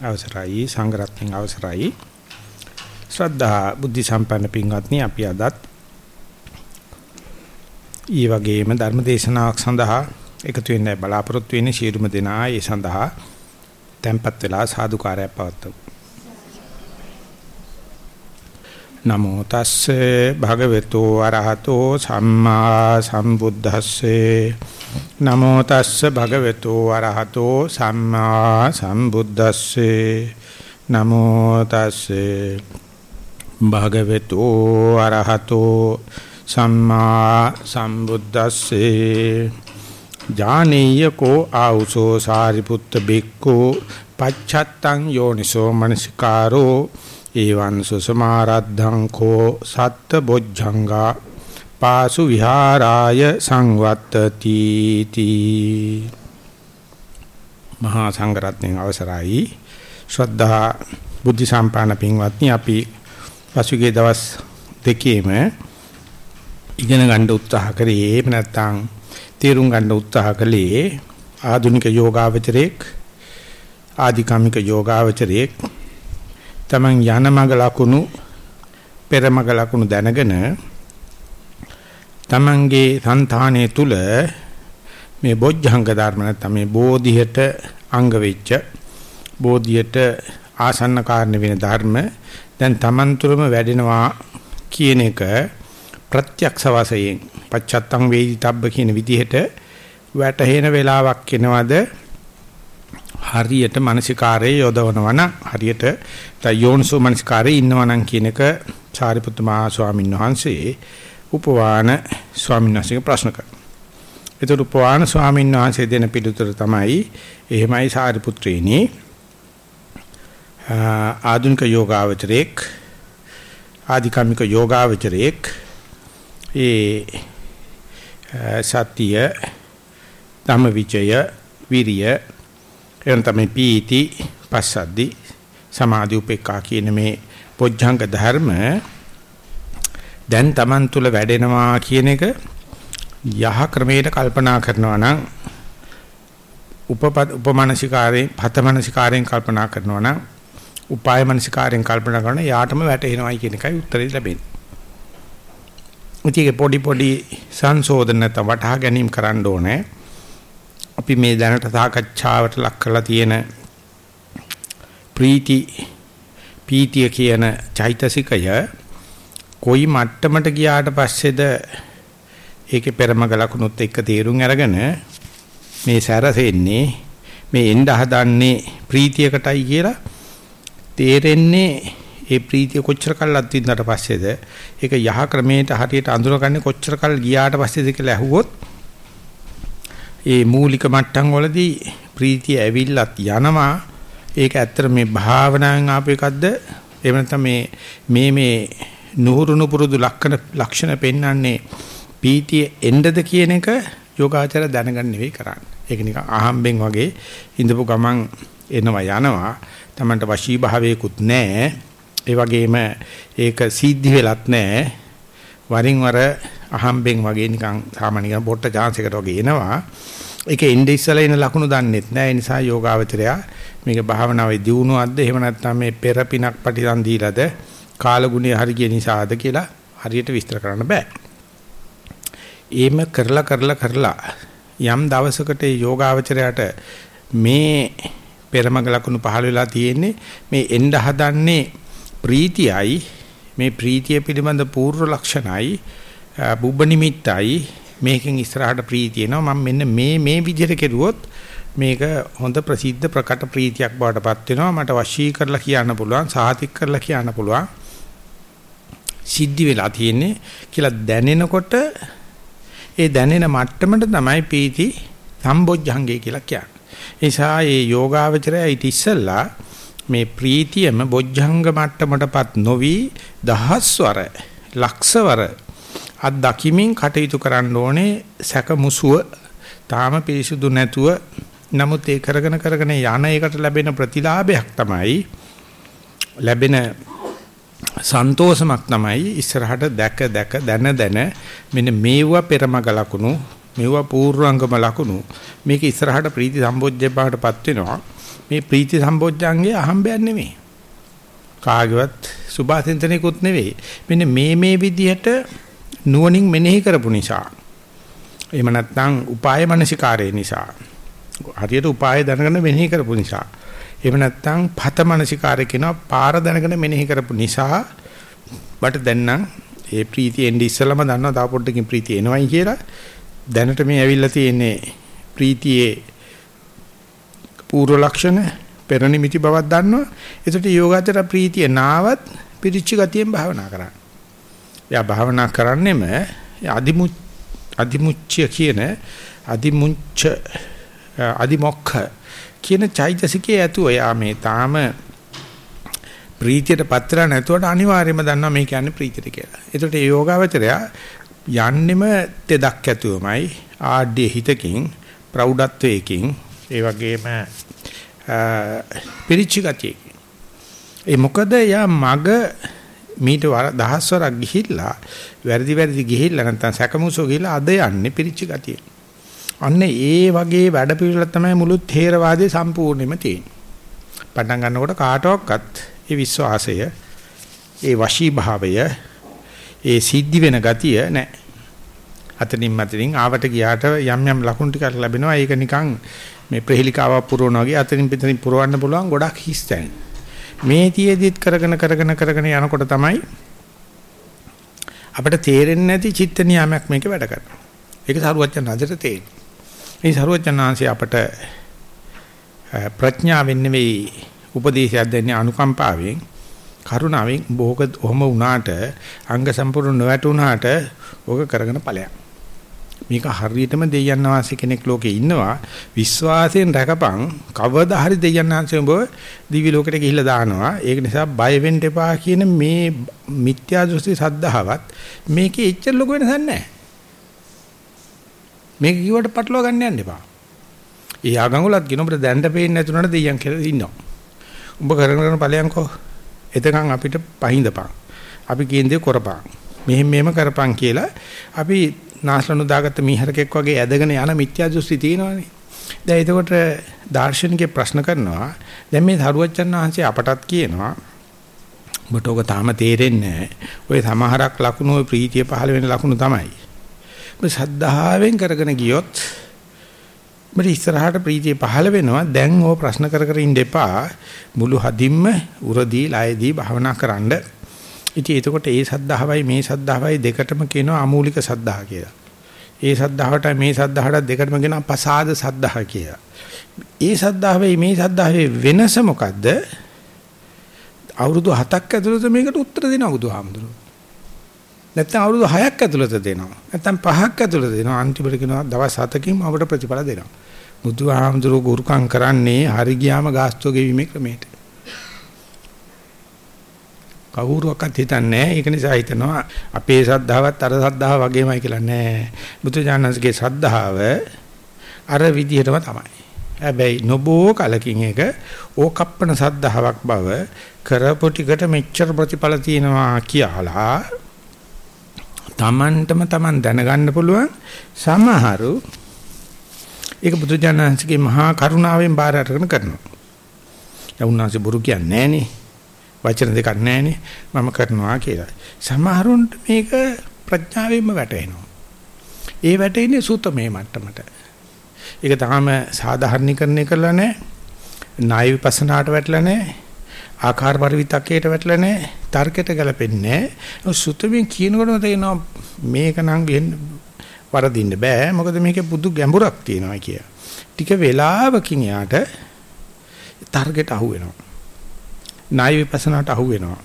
අවසරයි සංඝරත්නයන් අවසරයි. ශ්‍රද්ධා බුද්ධ සම්පන්න පින්වත්නි අපි අදත් ඊ වගේම ධර්ම දේශනාවක් සඳහා එකතු වෙන්න බලාපොරොත්තු වෙන්නේ. ශීරුම දෙනා ඒ සඳහා tempත් වෙලා සාදුකාරය පවත්වමු. නමෝ තස්සේ භගවතු අරහතෝ සම්මා සම්බුද්දස්සේ නමෝ තස්ස භගවතු අරහතෝ සම්මා සම්බුද්දස්සේ. නමෝ තස්සේ භගවතු අරහතෝ සම්මා සම්බුද්දස්සේ. ජානීය කෝ ආ우සෝ සාරිපුත්ත බික්ඛු පච්චත්තං යෝනිසෝ මනසිකාරෝ. එවං සුසමාරද්ධං කෝ සත්ත බොජ්ජංගා. පාසු විහාරාය සංවත්තති තී. මහා සංඝරත්නයන් අවසරයි. ශ්‍රද්ධා බුද්ධ සම්පාදන පින්වත්නි අපි පසුගිය දවස් දෙකේම ඉගෙන ගන්න උත්සාහ කරේ එහෙම නැත්නම් තේරුම් ගන්න උත්සාහ කළේ ආධුනික යෝගාවචරයේක් ආධිකාමික යෝගාවචරයේක් තමන් යන මඟ ලකුණු පෙර මඟ ලකුණු දැනගෙන තමන්ගේ సంతානයේ තුල මේ බොජ්ජංග ධර්ම නැත්නම් මේ බෝධියට අංග වෙච්ච බෝධියට ආසන්න කාරණ වෙන ධර්ම දැන් තමන් තුළම වැඩෙනවා කියන එක ප්‍රත්‍යක්ෂ වශයෙන් පච්චත්තං වේදිතබ්බ කියන විදිහට වැටහෙන වෙලාවක් එනවද? හරියට මානසිකාරයේ යොදවනවා නම් හරියට යෝනිසෝ මානසිකාරයේ ඉන්නවා නම් කියන එක සාරිපුත්ත මහ ස්වාමීන් වහන්සේ උපවාන ස්වාමීන් වහන්සේගේ ප්‍රශ්න කරනවා. ඒතර උපවාන ස්වාමීන් වහන්සේ දෙන පිළිතුර තමයි එහෙමයි සාරිපුත්‍රේනි ආධුනික යෝගාවචරයේක් ආධිකාමික යෝගාවචරයේක් ඒ සත්‍ය ධම්මවිචය විරිය එන තමයි පීති පස්සද්දි සමාධි උපේක්ඛා කියන මේ පොඥංග ධර්ම දැන් Taman තුල වැඩෙනවා කියන එක යහ ක්‍රමයට කල්පනා කරනවා නම් උපපද උපමානසිකාරයෙන් පතමනසිකාරයෙන් කල්පනා කරනවා නම් උපාය මනසිකාරයෙන් කල්පනා කරන යාටම වැටෙනවයි කියන එකයි උත්තරේ ලැබෙන්නේ. ඉතින් පොඩි පොඩි සංශෝධන නැත්නම් වටහා ගැනීම කරන්න ඕනේ. අපි මේ දැනට සාකච්ඡාවට ලක් කරලා තියෙන ප්‍රීති පීතිය කියන චෛතසිකය කොයි මට්ටමට ගියාට පස්සේද ඒකේ පෙරමග ලකුණුත් එක්ක තීරුම් අරගෙන මේ සැරසෙන්නේ මේ එන්න හදන්නේ ප්‍රීතියකටයි කියලා තේරෙන්නේ ඒ ප්‍රීතිය කොච්චර කල්වත් වින්දාට පස්සේද? ඒක යහ ක්‍රමයට හරියට අඳුරගන්නේ කොච්චර කල් ගියාට පස්සේද කියලා ඇහුවොත් ඒ මූලික මට්ටම් වලදී ප්‍රීතිය ඇවිල්ලත් යනවා. ඒක ඇත්තට මේ භාවනාවෙන් ආපු එකක්ද? එහෙම නැත්නම් මේ මේ මේ නුහුරුණු පුරුදු ලක්ෂණ ලක්ෂණ පෙන්වන්නේ පීතිය එන්නද කියන එක යෝගාචර දැනගන්න නෙවෙයි කරන්නේ. ඒක නිකන් අහම්බෙන් වගේ ඉඳපු ගමන් එනවා යනවා. Tamanට වශී භාවයකුත් නැහැ. ඒ වගේම ඒක සිද්ධි වෙලත් නැහැ. වරින් වර අහම්බෙන් වගේ නිකන් සාමාන්‍ය පොට්ට chance එකට වගේ එනවා. ඒක ඉnde ඉස්සලා එන ලකුණු දන්නෙත් නැහැ. ඒ නිසා යෝගාවචරයා මේක භාවනාවේ දියුණුවක්ද එහෙම නැත්නම් මේ පෙරපිනක් පටිසන් දීලාද කාලගුණය හරි ගිය නිසාද කියලා හරියට විස්තර කරන්න බෑ. එහෙම කරලා කරලා කරලා යම් දවසකට ඒ යෝගාවචරයට මේ පෙරමග ලකුණු පහළ වෙලා තියෙන්නේ මේ එන්න හදන්නේ ප්‍රීතියයි මේ ප්‍රීතිය පිළිබඳ පූර්ව ලක්ෂණයි බුබ්බ නිමිත්තයි. මේකෙන් ඉස්සරහට ප්‍රීතිය එනවා. මම මෙන්න මේ මේ විදිහට කෙරුවොත් මේක හොඳ ප්‍රසිද්ධ ප්‍රකට ප්‍රීතියක් බවට පත් වෙනවා. මට වශී කරලා කියන්න පුළුවන් සාහිතික කරලා කියන්න පුළුවන්. සිද්ධි වෙලා තියෙන්නේ කියලා දැනෙනකොට ඒ දැනෙන මට්ටමට තමයි පීති සම්බොජ්ජංගේ කියලා කියන්නේ. ඒ නිසා මේ යෝගාවචරය ඊට ඉස්සෙල්ලා මේ ප්‍රීතියම බොජ්ජංග මට්ටමටපත් නොවි දහස්වර ලක්ෂවර අත් දකිමින් කටයුතු කරන්න ඕනේ සැක මුසුව තාම පිරිසුදු නැතුව නමුත් ඒ කරගෙන කරගෙන යන එකට ලැබෙන ප්‍රතිලාභයක් තමයි ලැබෙන සන්තෝෂමක් තමයි ඉස්සරහට දැක දැක දන දන මෙන්න මේවා පෙරමග ලකුණු මේවා පූර්වංගම ලකුණු මේක ඉස්සරහට ප්‍රීති සම්බොජ්ජේ බාටපත් වෙනවා මේ ප්‍රීති සම්බොජ්ජංගේ අහම්බයක් නෙමෙයි. කාගේවත් සුභාසින්තනෙකුත් නෙවෙයි. මෙන්න මේ මේ විදිහට නුවණින් මෙනෙහි කරපු නිසා. එහෙම නැත්නම් උපාය මනසිකාරය නිසා. හරියට උපාය දැනගෙන මෙනෙහි කරපු නිසා. එහෙම නැත්නම් පත මනසිකාරය කියනවා පාර දැනගෙන මෙනෙහි කරපු නිසා මට දැන් නම් ඒ ප්‍රීතිය එන්නේ ඉස්සලම දන්නවා තා පොඩ්ඩකින් ප්‍රීතිය එනවයි කියලා. දැනට මේ ඇවිල්ලා තියෙන්නේ ප්‍රීතියේ පූර්ව ලක්ෂණ පෙර නිමිති බවක් දන්නවා. ඒකට යෝගාචර ප්‍රීතිය නාවත් පිරිච්ච ගතියෙන් භාවනා කරන්න. එයා භාවනා කරන්නෙම අදිමු අදිමුච්චය කියන අදිමුච්ච අදිමොක්ඛ කියන චෛතසිකයේ ඇතුව යා මේ තාම ප්‍රීතියට පත්‍රා නැතුවට අනිවාර්යයෙන්ම දන්නවා මේ කියන්නේ ප්‍රීතිය කියලා. ඒකට ඒ යෝගාවචරය යන්නෙම තෙදක් ඇතුවමයි ආඩ්‍ය හිතකින් ප්‍රෞಢත්වයකින් ඒ වගේම පිරිචිගතියකින්. ඒ මොකද යා මග මීට දහස්වරක් ගිහිල්ලා වැරදි වැරදි ගිහිල්ලා නැත්නම් සැකමුසෝ ගිහිල්ලා අද යන්නේ පිරිචිගතිය. අන්න ඒ වගේ වැඩ පිළිවෙල තමයි මුළු ථේරවාදයේ සම්පූර්ණයෙන්ම තියෙන්නේ. පටන් ගන්නකොට කාටවත් ඒ විශ්වාසය, ඒ වශී භාවය, ඒ සිද්ධි වෙන ගතිය නැහැ. අතනින් මතනින් ආවට ගියාට යම් යම් ලකුණු ටිකක් ලැබෙනවා. ඒක නිකන් මේ ප්‍රහෙලිකාවක් පුරවනවා වගේ අතනින් පිටින් පුරවන්න පුළුවන් ගොඩක් හිස් තැන. මේ තියේදිත් කරගෙන කරගෙන කරගෙන යනකොට තමයි අපිට තේරෙන්නේ නැති චිත්ත නියාමයක් මේක වැඩ කරනවා. ඒක සරුවච්චන් හදට තේරෙනවා. මේ සරුවචනාංශය අපට ප්‍රඥාවෙන් නෙවෙයි උපදේශයක් දෙන්නේ අනුකම්පාවෙන් කරුණාවෙන් බොහෝක ඔහම වුණාට අංග සම්පූර්ණ නොවැටුණාට ඕක කරගෙන ඵලයක්. මේක හරියටම දෙයයන් වාසී කෙනෙක් ලෝකේ ඉන්නවා විශ්වාසයෙන් රැකපන් කවදා හරි දෙයයන් වාසී උඹ දිවි ලෝකෙට ගිහිල්ලා දානවා. ඒක නිසා බය වෙන්න එපා කියන මේ මිත්‍යා දෘෂ්ටි සද්ධාවත් මේකේ එච්චර ලොකු වෙනසක් නැහැ. මේක කිව්වට පටලවා ගන්න යන්න එපා. ඒ ආගංගුලත් කියන උඹට දැන්න පේන්නේ නැතුණාට දෙයියන් කියලා ඉන්නවා. උඹ කරන කරන ඵලයන්කෝ එතකන් අපිට පහින්දපන්. අපි කියන දේ කරපන්. මෙහෙම මෙහෙම කරපන් කියලා අපි නාස්ලනු දාගත්ත මීහරකෙක් වගේ ඇදගෙන යන මිත්‍යා දෘෂ්ටි තියෙනවානේ. දැන් එතකොට දාර්ශනිකේ ප්‍රශ්න කරනවා. දැන් මේ සරුවච්චන් වහන්සේ අපටත් කියනවා ඔබට ඔක තාම තේරෙන්නේ නැහැ. ඔය සමහරක් ලකුණු ඔය ප්‍රීතිය පහළ වෙන ලකුණු තමයි. ඔබ සද්ධාවෙන් කරගෙන ගියොත් මට ඉස්සරහට ප්‍රීතිය පහළ වෙනවා. දැන් ඕ ප්‍රශ්න කර කර ඉන්න එපා. මුළු හදින්ම උරදී ලයදී භවනා කරන්න. ඉතින් එතකොට ඒ සද්ධාවයි මේ සද්ධාවයි දෙකටම කියනවා අමූලික සද්ධා කියලා. ඒ සද්ධාවට මේ සද්ධාවට දෙකටම කියනවා පසාද සද්ධා කියලා. ඒ සද්ධාවේ මේ සද්ධාවේ වෙනස මොකද්ද? අවුරුදු 7ක් ඇතුළත මේකට උත්තර දෙනවා බුදුහාමුදුරුවෝ. නැත්නම් අවුරුදු 6ක් ඇතුළත දෙනවා. නැත්නම් 5ක් ඇතුළත දෙනවා. අන්තිමට කියනවා දවස් 7කින් අපට ප්‍රතිඵල දෙනවා. බුදුහාමුදුරුවෝ ගුරුකම් කරන්නේ හරි ගියාම ගාස්තුව ගෙවීමේ ක්‍රමයට. කවුරුවක්වත් හිතන්නේ ඒක නිසා හිතනවා අපේ ශ්‍රද්ධාවත් අර ශ්‍රද්ධාව වගේමයි කියලා නෑ. බුදුජානකගේ ශ්‍රද්ධාව අර විදිහටම තමයි. හැබැයි නොබෝ කලකින් එක ඕකප්පන සද්ධාාවක් බව කරපු ටිකට මෙච්චර ප්‍රතිඵල තියෙනවා කියලා Tamanටම Taman දැනගන්න පුළුවන් සමහරු ඒක බුදුජානන්සේගේ මහා කරුණාවෙන් බාර අරගෙන කරනවා. යවුනාසේ බුරු කියන්නේ නැහනේ. වචන දෙකක් නැහනේ. මම කරනවා කියලා. සමහරුන්ට මේක ප්‍රඥාවෙන්ම වැටෙනවා. ඒ වැටෙන්නේ සූතමේ මට්ටමට. ඒක තාම සාධාරණීකරණය කරලා නැහැ. ණය විපස්සනාට වැටලා නැහැ. ආකාර පරිවිතකයට වැටලා නැහැ. තර්කයට ගැලපෙන්නේ නැහැ. සුතමින් කියනකොටම තේනවා මේක නම් වෙන්න වරදින්න බෑ. මොකද මේකේ බුදු ගැඹුරක් තියෙනවා කිය. ටික වෙලාවකින් යාට තර්කයට අහු වෙනවා. ණය විපස්සනාට අහු වෙනවා.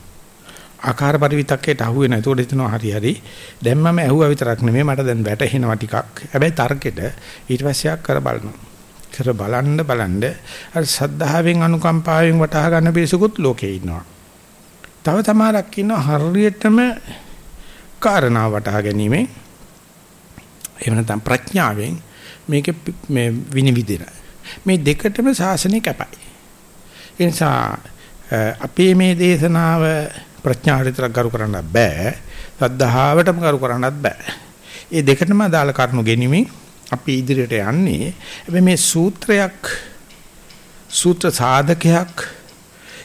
ආකාර පරිවිතකයට අහු වෙනවා. ඒකට හිතනවා හරි හරි. දැන් මම ඇහුවා විතරක් නෙමෙයි මට දැන් වැටහෙනවා ටිකක්. හැබැයි තර්කෙට ඊට පස්සේ කර බලනවා. කර බලන්න බලන්න අර සද්ධාවෙන් අනුකම්පාවෙන් වටහා ගන්න පිරිසකුත් ලෝකේ ඉන්නවා. තව තමාරක් ඉන්නවා හරියටම කාරණා වටහා ගැනීමෙන් එහෙම නැත්නම් ප්‍රඥාවෙන් මේක මේ විනිවිදින. මේ දෙකටම සාසනය කැපයි. ඒ නිසා අපේ මේ දේශනාව ප්‍රඥාවට විතර කරු කරන්න බෑ. සද්ධාවටම කරු කරන්නත් බෑ. ඒ දෙකටම අදාළ කරුණු ගෙනිමින් අපි ඉදිරියට යන්නේ. හැබැයි මේ සූත්‍රයක් සූත්‍ර සාධකයක්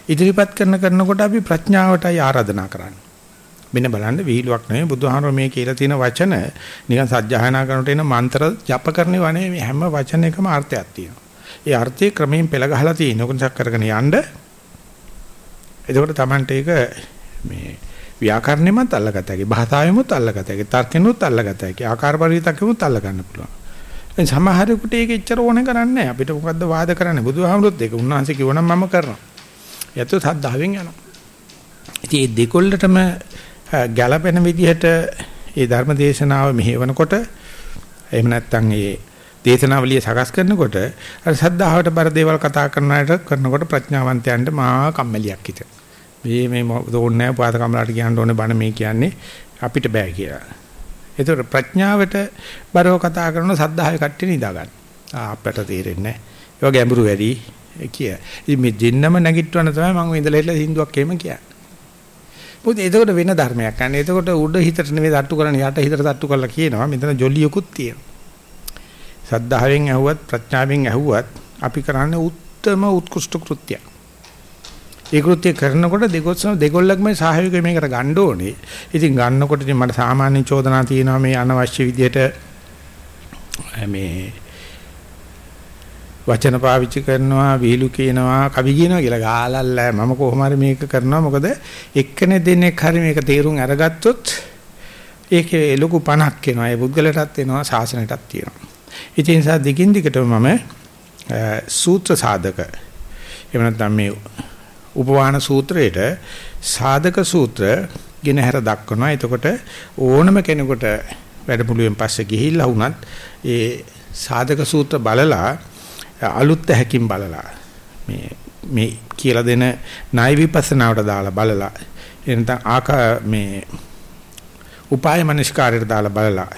ඉදිරිපත් කරන කරනකොට අපි ප්‍රඥාවටයි ආරාධනා කරන්නේ. මෙන්න බලන්න විහිළුවක් නෙවෙයි බුදුහාමර මේ කියලා තියෙන වචන නිකන් සත්‍යයනා කරනට එන මන්ත්‍ර ජප කරන්නේ වනේ මේ හැම වචනයකම අර්ථයක් තියෙනවා. ඒ අර්ථයේ ක්‍රමයෙන් පෙළ ගහලා තියෙන උකන්සක් කරගෙන යන්න. එතකොට Tamante ඒක මේ ව්‍යාකරණෙමත් අල්ලගත හැකි, භාෂාවෙමුත් අල්ලගත හැකි, තර්කෙනුත් අල්ලගත හැකි, ආකාර පරිවිතකෙමුත් අල්ල ගන්න පුළුවන්. දැන් සමහරෙකුට ඒක එච්චර ඕනේ කරන්නේ නැහැ. අපිට මොකද්ද වාද කරන්නේ? බුදුහාමුදුරුත් ඒක උන්වහන්සේ කිව්වනම් මම කරනවා. යතු සද්ධාවෙන් යනවා. ඉතින් මේ දෙකොල්ලටම ගැළපෙන විදිහට ඒ ධර්ම දේශනාව මෙහෙවනකොට එහෙම නැත්නම් ඒ දේශනාවලිය සකස් කරනකොට අර සද්ධාවට බර දේවල් කතා කරනාට කරනකොට ප්‍රඥාවන්තයන්ට මහා කම්මැලියක් හිතෙන. මේ මේ ඕනේ නැහැ පාත කමලාට කියන්න ඕනේ බණ මේ කියන්නේ අපිට බෑ කියලා. ඒතර ප්‍රඥාවට බරව කතා කරන සද්ධාවේ කට්ටිය නිදා ගන්න. අපට තේරෙන්නේ නැහැ. ඒ වගේ අඹුරු වැඩි කිය. ඉතින් මේ දෙන්නම නැගිටවන තමයි මම ඉඳලා ඉట్లా හින්දුවක් එහෙම කියන්නේ. මොකද එතකොට වෙන ධර්මයක් ගන්න. එතකොට උඩ හිතට නෙවෙයි තට්ටු කරන්නේ යට හිතට තට්ටු කරලා කියනවා. මෙතන ජොලියකුත් තියෙනවා. සද්ධාවෙන් ඇහුවත් ප්‍රඥාවෙන් ඇහුවත් අපි කරන්නේ උත්තරම උත්කෘෂ්ඨ කෘත්‍යයක්. ඒ කෘත්‍ය කරනකොට දෙකොස්සම දෙකොල්ලක්ම සහයෝගය මේකට ගන්න ඕනේ. ඉතින් ගන්නකොට ඉතින් මට සාමාන්‍ය චෝදනා තියෙනවා මේ අනවශ්‍ය විදියට මේ වචන පාවිච්චි කරනවා විහිළු කියනවා කවි කියනවා කියලා ගාලල්ල මම කොහොම හරි මේක කරනවා. මොකද එක්කෙනෙක් දෙන්නෙක් හරි මේක තේරුම් අරගත්තොත් ඒකේ ලොකු පණක් එනවා. ඒ පුද්ගලටත් එනවා ශාසනයටත් තියෙනවා. ඉතින් ඒ නිසා දිගින් දිගටම මම සූත්‍ර සාධක එහෙම නැත්නම් මේ උපවාන සූත්‍රයේට සාධක සූත්‍ර ගෙන හැර දක්වනවා. එතකොට ඕනම කෙනෙකුට වැඩමුළුවෙන් පස්සේ ගිහිල්ලා වුණත් ඒ සාධක සූත්‍ර බලලා අලුත් ඇහැකින් බලලා මේ මේ කියලා දෙන ණය විපස්සනාවට දාලා බලලා එනතන් ආකා මේ උපාය මනස්කාරයට දාලා බලලා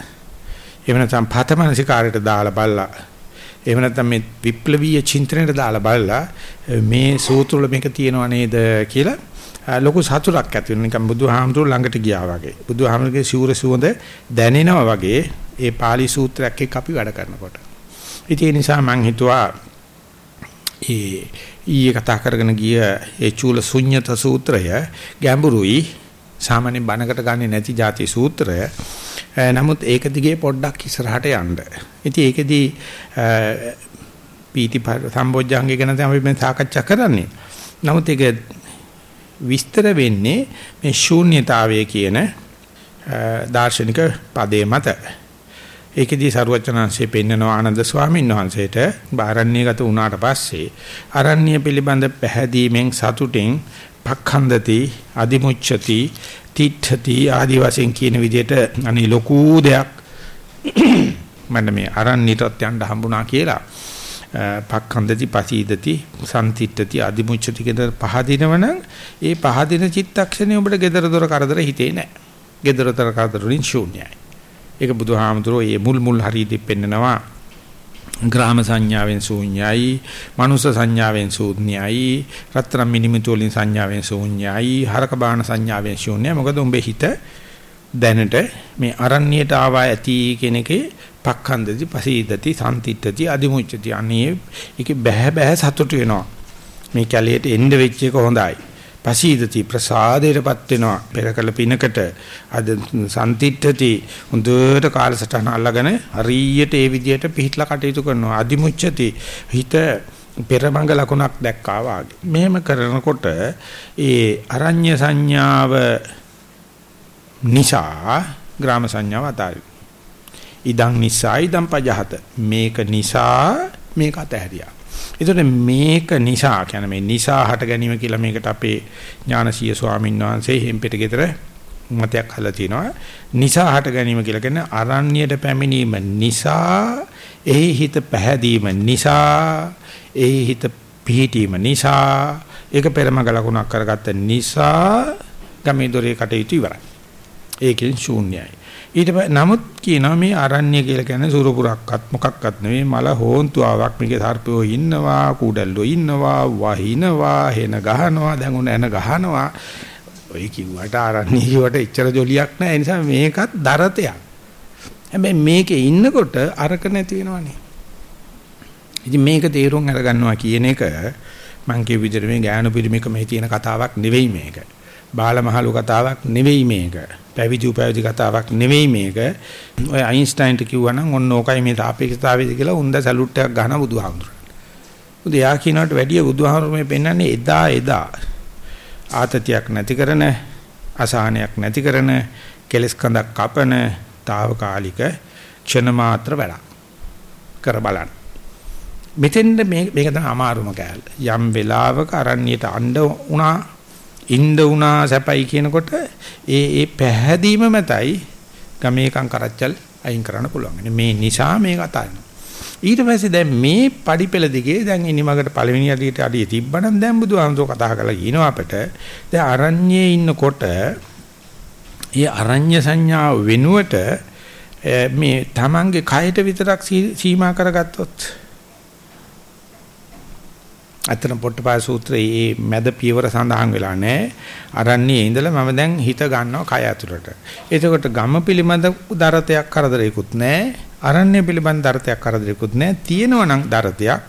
එහෙම නැත්නම් පත මනස්කාරයට දාලා බලලා එහෙම නැත්නම් මේ විප්ලවීය චින්තනයට දාලා බලලා මේ සූත්‍ර වල මේක තියෙනව නේද? කියලා ලොකු සතුටක් ඇති වෙන නිකන් බුදුහාමුදුරු ළඟට ගියා වගේ. බුදුහාමුදුරුගේ සිවුර සුවඳ දැනෙනවා වගේ ඒ pāli සූත්‍රයක් එක්ක අපි වැඩ කරනකොට. ඉතින් ඒ නිසා මම හිතුවා ඒ ඊයේ කතා කරගෙන ගිය ඒ චූල ශුන්්‍යත සූත්‍රය ගැඹුරුයි. සාමාන්‍ය බණකට ගන්නේ නැති ಜಾති සූත්‍රය. නමුත් ඒක දිගේ පොඩ්ඩක් ඉස්සරහට යන්න. ඉතින් ඒකෙදී පීති සම්බොජ්ජංගය ගැන තමයි අපි මේ සාකච්ඡා කරන්නේ. නමුත් ඒක විස්තර වෙන්නේ මේ ශූන්‍යතාවය කියන දාර්ශනික පදේ මත. ඒකෙදී සරුවචනංශයේ පෙන්නන ආනන්ද ස්වාමීන් වහන්සේට බාරණ්‍යගත වුණාට පස්සේ අරණ්‍ය පිළිබඳ පැහැදීමෙන් සතුටින් පක්ඛන්දති අදිමුච්ඡති තිට්ඨති ආදි වශයෙන් කියන විදිහට අනේ ලොකු දෙයක්. මන්න මේ අරණ්‍යටත් යන්න හම්බුණා කියලා. පක්ඛන්දති පසීදති සම්තිට්ඨති අදිමුච්ඡති කියන පහදිනවනම් ඒ පහදින චිත්තක්ෂණය ඔබට gedara dora කරදර හිතේ නැහැ gedara dora කරදර වලින් ශූන්‍යයි. ඒක බුදුහාමුදුරෝ මේ මුල් මුල් හරියදී පෙන්නනවා. ග්‍රාම සංඥාවෙන් ශූන්‍යයි මනුස්ස සංඥාවෙන් ශූන්‍යයි රත්තරන් මිනිමිතු වලින් සංඥාවෙන් ශූන්‍යයි හරක බාන සංඥාවෙන් ශූන්‍යයි. මොකද උඹේ හිත දැනට මේ අරණ්‍යයට ආවා ඇති කෙනකේ පක්ඛන්දති පසීදති සම්තිත්‍ත්‍ති අදිමුච්චති අනේ ඒක බැහැ බැහැ සතුටු වෙනවා. මේ කැලේට එන්න වෙච්ච එක හොඳයි. පසීදති ප්‍රසාදයටපත් වෙනවා. පෙරකල පිනකට අද සම්තිත්‍ත්‍ති හොඳට කාලසටහන අල්ලගෙන හරියට ඒ විදිහට පිහිట్లా කටයුතු කරනවා. අදිමුච්ඡති හිත පෙරමඟ ලකුණක් දැක්කා වාගේ. මෙහෙම කරනකොට ඒ අරඤ්‍ය සංඥාව නිසා ග්‍රාම සංඥාව අතාරි ඉදං නිසා ඉදං පජහත. මේක නිසා මේක අතහැරියා. ඒතකොට මේක නිසා කියන්නේ මේ නිසා හට ගැනීම කියලා මේකට අපේ ඥානසීය ස්වාමීන් වහන්සේ හෙම්පෙට ගෙදර මතයක් හලා තිනවා. නිසා හට ගැනීම කියලා කියන්නේ අරණ්‍යයට පැමිණීම නිසා, එහි හිත පැහැදීම නිසා, එහි හිත පිහිටීම නිසා, ඒක පෙරමග ලකුණක් කරගත්ත නිසා ගමේ දොරේ කටයුතු ඉවරයි. ඒකෙන් ශූන්‍යයි. ඊට නමුත් කියනවා මේ අරණ්‍ය කියලා කියන්නේ සුරුපුරක්වත් මොකක්වත් නෙවෙයි මල හෝන්තුාවක් මේකේ සර්පයෝ ඉන්නවා කුඩල්ලෝ ඉන්නවා වහිනවා හෙන ගහනවා දැන් උන එන ගහනවා. ඔය කිව්වට අරණ්‍ය කිව්වට එච්චර ජොලියක් නැහැ. ඒ නිසා මේකත් දරතයක්. හැබැයි මේකේ ඉන්නකොට අරක නැති වෙනවනේ. ඉතින් මේක තේරුම් අරගන්නවා කියන එක මං කිය විදිහට මේ ඥාන පිරිමික මේ තියෙන කතාවක් නෙවෙයි මේක. බාලමහලු කතාවක් නෙවෙයි මේක. පැවිදි උපැවිදි කතාවක් නෙවෙයි මේක. ඔය අයින්ස්ටයින්ට කිව්වනම් ඔන්න ඕකයි මේ සාපේක්ෂතාවයද කියලා උන්ද සැලුට් එකක් ගහන බුදුහාමුදුරන්. උද යා කියනකට වැඩිය බුදුහාමුදුරු මේ පෙන්වන්නේ එදා එදා ආතතියක් නැති කරන අසහනයක් නැති කරන කෙලස් කඳක් කපන తాවකාලික ක්ෂණ මාත්‍ර වැඩක් කර බලන්න. මෙතෙන්ද මේ මේක තමයි අමාරුම කෑල්ල. යම් වෙලාවක අරණියට අඬ උනා ඉන්න උනා සැපයි කියනකොට ඒ ඒ පැහැදීම මතයි ගමේකම් කරච්චල් අයින් කරන්න පුළුවන්. මේ නිසා මේක අතාරිනවා. ඊට පස්සේ දැන් මේ පඩිපෙළ දිගේ දැන් ඉනිමකට පළවෙනි අඩියට අඩිය තිබ්බනම් දැන් බුදුහාමුදුර කතා කරලා කියනවා අපිට දැන් අරඤ්ඤේ ඉන්නකොට ඒ අරඤ්‍ය සංඥාව වෙනුවට මේ තමන්ගේ කයට විතරක් සීමා කරගත්තොත් අතන පොට්ටපාය සූත්‍රයේ මේ මැද පියවර සඳහන් වෙලා නැහැ. අරන්නේ ඉඳලා මම දැන් හිත ගන්නවා කය ඇතුළට. එතකොට ගම පිළිබඳ දරතයක් කරදරයකුත් නැහැ. අරන්නේ පිළිබඳ දරතයක් කරදරයකුත් නැහැ. තියෙනවා නම් දරතයක්,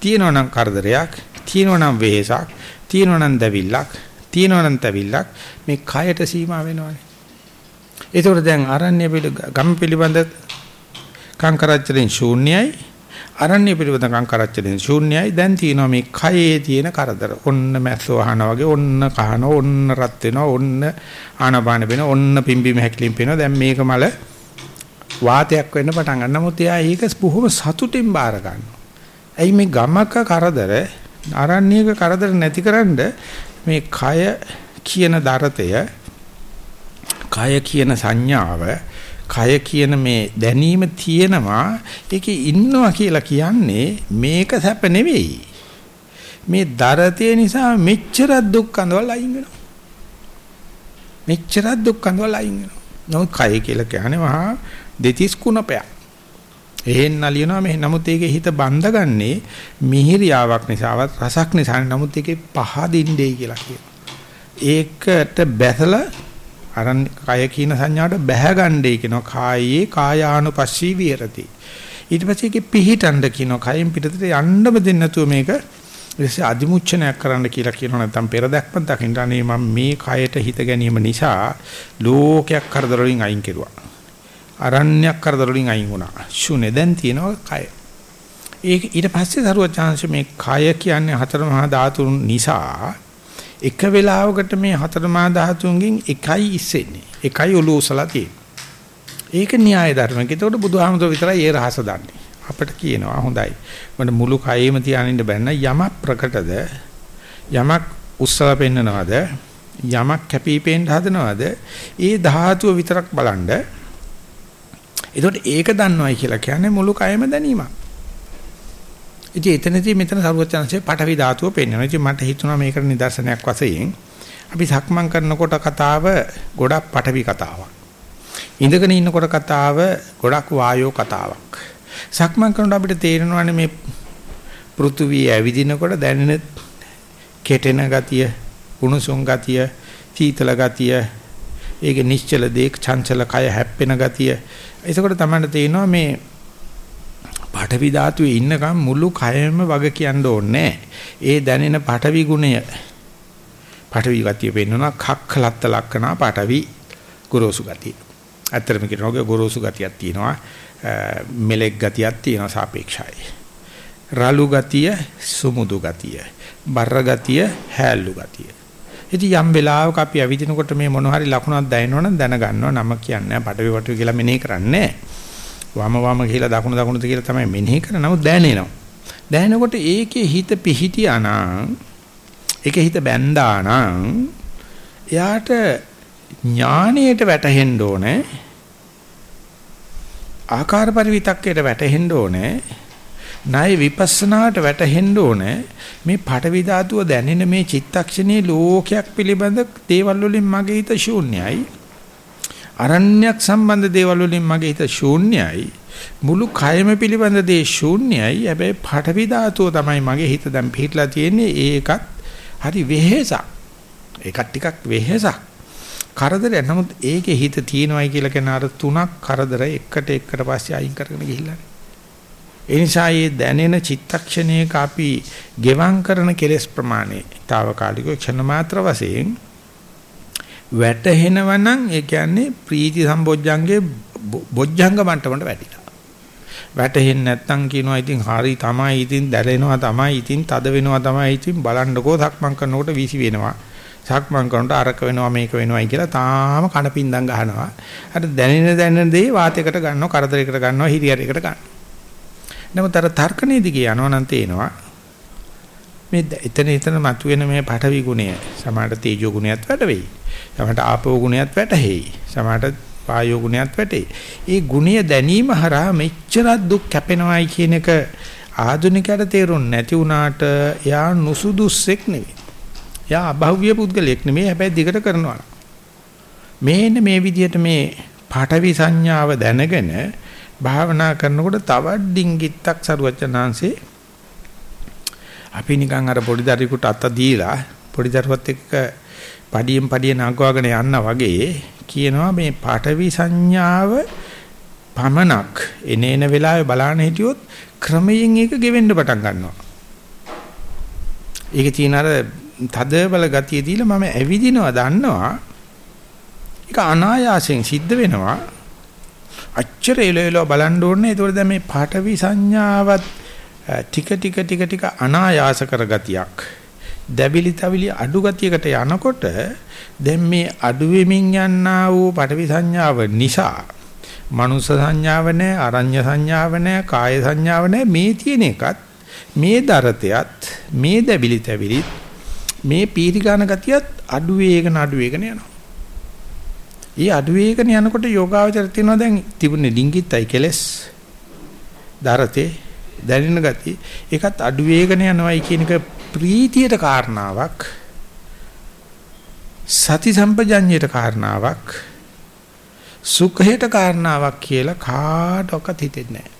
තියෙනවා නම් කරදරයක්, තියෙනවා නම් වෙහසක්, තියෙනවා නම් දැවිල්ලක්, තියෙනවා නම් තැවිල්ලක් මේ කයට සීමා වෙනවනේ. එතකොට දැන් අරන්නේ ගම පිළිබඳ කංකරච්චලෙන් ශූන්‍යයි අරණ්‍ය පිළිබඳ කංකරච්චලෙන් ශූන්‍යයි දැන් තියෙනවා මේ කයේ තියෙන කරදර. ඔන්න මැස්සෝ අහනා වගේ ඔන්න කහන ඔන්න රත් වෙනවා ඔන්න ආනපාන වෙන ඔන්න පිම්බීම හැකිලින් පේනවා. දැන් මේක මල වාතයක් වෙන්න පටන් ගන්න. නමුත් එයා ඒක බොහොම සතුටින් බාර ගන්නවා. ඇයි මේ ගමක කරදර අරණ්‍යක කරදර නැතිකරන්න මේ කය කියන දරතය කය කියන සංඥාව කය කියන මේ දැනීම තියෙනවා. ඒකේ ඉන්නවා කියලා කියන්නේ මේක සැප නෙවෙයි. මේ දරතේ නිසා මෙච්චර දුක් අඳවල අයින් වෙනවා. මෙච්චර දුක් අඳවල අයින් වෙනවා. නමුත් කය කියලා කියන්නේ මහා දෙතිස් කුණපයක්. එහෙන් නලියනවා මේ නමුත් ඒකේ හිත බඳගන්නේ මිහිරියාවක් නිසාවත් රසක් නිසා නමුත් ඒකේ පහදින්නේ කියලා කියනවා. ඒකට බැසලා අරන් කය කියන සංඥාවට බැහැගන්නේ කියනවා. කායේ කායානුපස්සී විහෙරති. ඊට පස්සේ ඒකේ පිහිටන්න කියනවා. කයෙන් පිටතට යන්නම දෙන්නේ නැතුව මේක ඊටසේ අදිමුච්ඡනයක් කරන්න කියලා කියනවා. නැත්නම් පෙර දැක්ම දකින්න. අනේ මම මේ කයට හිත ගැනීම නිසා ලෝකයක් කරදර වලින් අයින් කෙරුවා. අරණ්‍යයක් කරදර වලින් අයින් වුණා. ශුනේ දැන් තියෙනවා කය. ඒක ඊට පස්සේ දරුවා chance මේ කය කියන්නේ හතර මහා ධාතුන් නිසා එක වෙලාවකට මේ හතර මා ධාතුන්ගෙන් එකයි ඉස්සෙන්නේ. එකයි ඔලුව උසලා තියෙන්නේ. ඒක න්‍යාය ධර්මයක්. ඒතකොට බුදුහාමුදුර විතරයි ඒ රහස දන්නේ. අපිට කියනවා හොඳයි. මට මුළු කයෙම තියානින්න බැන්න යමක් ප්‍රකටද යමක් උස්සලා පෙන්නනවද යමක් කැපී පෙනෙන්න හදනවද ඒ ධාතුව විතරක් බලන්න. ඒතකොට ඒක දන්නවයි කියලා කියන්නේ මුළු කයම දැනීමක්. ඉතින් එතනදී මෙතන සරුවචනසේ පටවි ධාතුව පෙන්වනවා. ඉතින් මට හිතුණා මේකට නිදර්ශනයක් වශයෙන් අපි සක්මන් කරනකොට කතාව ගොඩක් පටවි කතාවක්. ඉඳගෙන ඉන්නකොට කතාව ගොඩක් වායෝ කතාවක්. සක්මන් කරනකොට අපිට තේරෙනවානේ මේ පෘථුවිය ඇවිදිනකොට දැනෙන කෙටෙන ගතිය, උණුසුම් ගතිය, සීතල ගතිය, ඒක නිශ්චල දෙයක් චංචල කය හැප්පෙන ගතිය. එතකොට තමයි තේරෙනවා මේ පඨවි ධාතුවේ ඉන්නකම් මුළු කයම වග කියන්න ඕනේ ඒ දැනෙන පඨවි ගුණය පඨවි ගතිය පෙන්වනවා කක්ඛලත්ත ලක්කනා පඨවි ගොරෝසු ගතිය. ඇත්තටම කියනවා ගොරෝසු ගතියක් තියෙනවා මෙලෙක් ගතියක් තියෙනවා සාපේක්ෂයි. රාලු ගතිය සුමුදු ගතිය. බර්ර ගතිය හැල්ලු ගතිය. ඉතින් යම් වෙලාවක අපි ඇවිදිනකොට මේ මොන හරි ලකුණක් දැනෙනවනම් දැනගන්නවා නම කියන්නේ පටවි වටවි කියලා මෙනෙහි කරන්නේ නැහැ. වම වම කියලා දකුණු දකුණුද කියලා තමයි මෙනෙහි කරන නමුත් දැනෙනවා. දැනෙනකොට ඒකේ හිත පිහිටියා නම් ඒකේ හිත බැඳා නම් එයාට ඥාණයට වැටහෙන්න ඕනේ. ආකාර පරිවිතක්කයට වැටහෙන්න ඕනේ. ණය විපස්සනාට වැටහෙන්න ඕනේ. මේ පටවි ධාතුව දැනෙන මේ චිත්තක්ෂණේ ලෝකයක් පිළිබඳ දේවල් වලින් මගේ හිත ශූන්‍යයි. අරණ්‍යයක් සම්බන්ධ දේවල් වලින් මගේ හිත ශූන්‍යයි. මුළු කයම පිළිබඳ දේ ශූන්‍යයි. හැබැයි පඨවි ධාතුව තමයි මගේ හිත දැන් පිටලා තියෙන්නේ. ඒකත් හරි වෙහෙසක්. ඒකත් ටිකක් වෙහෙසක්. කරදරයක්. නමුත් ඒකේ හිත තියෙනවයි කියලා කියන අර තුනක් කරදර එකට එකට පස්සේ අයින් කරගෙන ගිහිල්ලා. ඒ නිසා මේ දැනෙන චිත්තක්ෂණයක අපි ගෙවම් කරන කෙලෙස් ප්‍රමාණය తాවකාලික ක්ෂණ මාත්‍ර වශයෙන් වැටහෙනවා නම් ඒ කියන්නේ ප්‍රීති සම්බොජ්ජංගේ බොජ්ජංග මට්ටමට වැටිලා. වැටහෙන්නේ නැත්නම් කියනවා ඉතින් හරි තමයි ඉතින් දැලෙනවා තමයි ඉතින් තද වෙනවා තමයි ඉතින් බලන්නකෝ සක්මන් කරනකොට වීසි වෙනවා. සක්මන් කරනකොට අරක වෙනවා මේක වෙනවායි කියලා තාම කණපින්දම් ගහනවා. අර දැනෙන දැනෙන දේ වාතයකට ගන්නවා කරදරයකට ගන්නවා හිරියරයකට ගන්නවා. නමුත් අර තර්කණේදී කියනවා නම් තේනවා මේ එතන එතන මතුවෙන මේ පඨවි ගුණය සමහරට තේජෝ ගුණයත් වැටෙයි. සමහරට ආපෝ ගුණයත් වැටෙයි. සමහරට වායෝ ගුණයත් වැටෙයි. ඒ ගුණය දැනීම හරහා මෙච්චර දුක් කැපෙනවයි කියන එක ආධුනිකයට තේරුම් නැති වුණාට එයා නුසුදුස්සෙක් නෙවෙයි. එයා අභව්‍ය පුද්ගලයෙක් නෙමෙයි හැබැයි දිගට කරනවා. මේන්න මේ විදිහට මේ පාඨවි සංඥාව දැනගෙන භාවනා කරනකොට තවත් ඩිංගිත්තක් සරුවචනාංශේ අපි නිකන් අර පොඩි දරුවෙකුට අත දීලා පොඩි දරුවත් එක්ක පඩියෙන් පඩිය නගවාගෙන යන්න වගේ කියනවා මේ පාඨවි සංඥාව පමනක් එනේන වෙලාවේ බලන්න හිටියොත් ක්‍රමයෙන් ඒක ගෙවෙන්න පටන් ගන්නවා. ඒක තියෙන අර තද බල ගතිය දීලා මම ඇවිදිනවා දන්නවා. ඒක අනායාසයෙන් සිද්ධ වෙනවා. අච්චර එලෙල බලන්න ඕනේ. ඒතකොට දැන් මේ පාඨවි සංඥාවත් ටික ටික ටික ටික අනායාස කරගතියක්. දැවිලි තවිලි අඩු ගතියකට යනකොට දැන් මේ අඩු වෙමින් යන්නා වූ පටවි සංඥාව නිසා මනුස්ස සංඥාව නැහැ අරඤ්‍ය සංඥාව නැහැ කාය සංඥාව නැහැ මේ තියෙන එකත් මේ දරතයත් මේ දැවිලි තැවිලි මේ පීතිගාන ගතියත් අඩු වේගන අඩු වේගන යනවා. ඊ අඩු වේගන යනකොට යෝගාවචර තියෙනවා දැන් තිබුණේ ඩිංගිත්තයි කෙලස් දරතේ දැනෙන ගතිය ඒකත් අඩු වේගන යනවායි කියන එක ප්‍රීතියට කාරණාවක් සති සම්පජඤ්ඤයට කාරණාවක් සුඛයට කාරණාවක් කියලා කාටවත් හිතෙන්නේ නැහැ.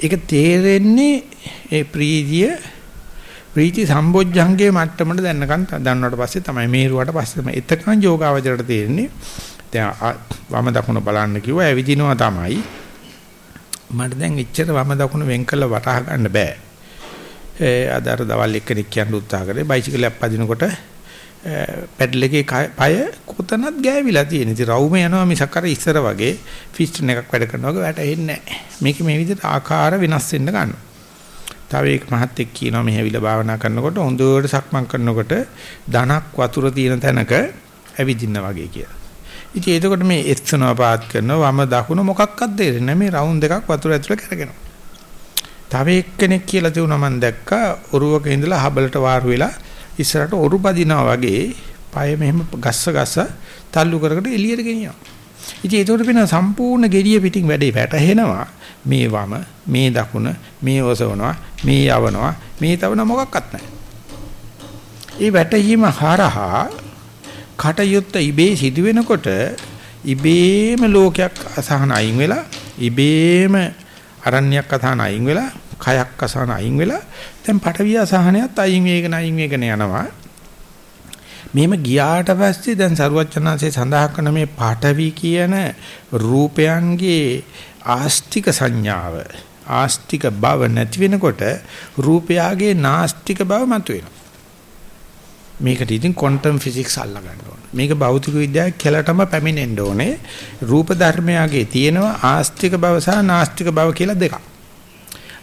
ඒක තේරෙන්නේ ඒ ප්‍රීතිය ප්‍රීති සම්බොජ්ජංගේ මට්ටමට දැනනකන් දන්නවට පස්සේ තමයි මේරුවට පස්සේ තමයි එතකන් යෝගාවචරයට තේරෙන්නේ දැන් වම දකුණ බලන්න කිව්වා ඇවිදිනවා තමයි මට දැන් එච්චර වම දකුණ වෙන් කළ වටහා ගන්න බෑ අද අර දවල් එක්කෙනෙක් කියන්න උත්සාහ කරේ බයිසිකලයක් පදිනකොට පැඩල් එකේ පය කොතනත් ගෑවිලා තියෙන. ඉතින් රවුම යනවා මිසක් අර ඉස්සර වගේ ෆිස්ටන් එකක් වැඩ කරනවා වගේ වැටෙන්නේ නැහැ. මේක මේ විදිහට ආකාර වෙනස් වෙන්න ගන්නවා. තව එක මහත් එක් කියනවා මෙහෙ ඇවිල්ලා භාවනා කරනකොට හොඳට සක්මන් කරනකොට ධනක් වතුර තියෙන තැනක ඇවිදින්න වගේ කියලා. ඉතින් එතකොට මේ එස්සනවා පාත් කරනවා වම දකුණ මොකක්වත් දෙන්නේ නැහැ. මේ රවුන්ඩ් එකක් වතුර ඇතුලේ කරගෙනවා. තව එක්කෙනෙක් කියලා තියුණා මම දැක්කා ඔරුවක ඉඳලා හබලට වාරු වෙලා ඉස්සරහට ඔරු පදිනවා වගේ পায় මෙහෙම ගස්ස ගස්ස තල්ලු කරකට එළියට ගෙනියනවා. ඉතින් ඒකට වෙන සම්පූර්ණ gediya පිටින් වැඩේ වැටහෙනවා. මේ වම, මේ දකුණ, මේ ඔසවනවා, මේ යවනවා, මේ තවන මොකක්වත් නැහැ. ඒ වැටහීම හරහා කටයුත්ත ඉබේ සිදු වෙනකොට ඉබේම ලෝකයක් අසහන අයින් වෙලා ඉබේම අරණ්‍යයක් අසහන අයින් වෙලා කයක් අසහන අයින් වෙලා දැන් පටවිය අසහනයත් අයින් වේගන අයින් වේගන යනවා. මෙහෙම ගියාට පස්සේ දැන් සරුවචනාංශේ සඳහන් කරන මේ පාඨවි කියන රූපයන්ගේ ආස්තික සංඥාව ආස්තික බව නැති වෙනකොට රූපයාගේ නාස්තික බව මතුවෙනවා. මේකට ඉතින් ක්වොන්ටම් ෆිසික්ස් අල්ලා ගන්න ඕනේ. මේක භෞතික විද්‍යාවේ කෙලටම පැමිණෙන්න ඕනේ. රූප ධර්මයාගේ තියෙනවා ආස්තික බව සහ නාස්තික බව කියලා දෙකක්.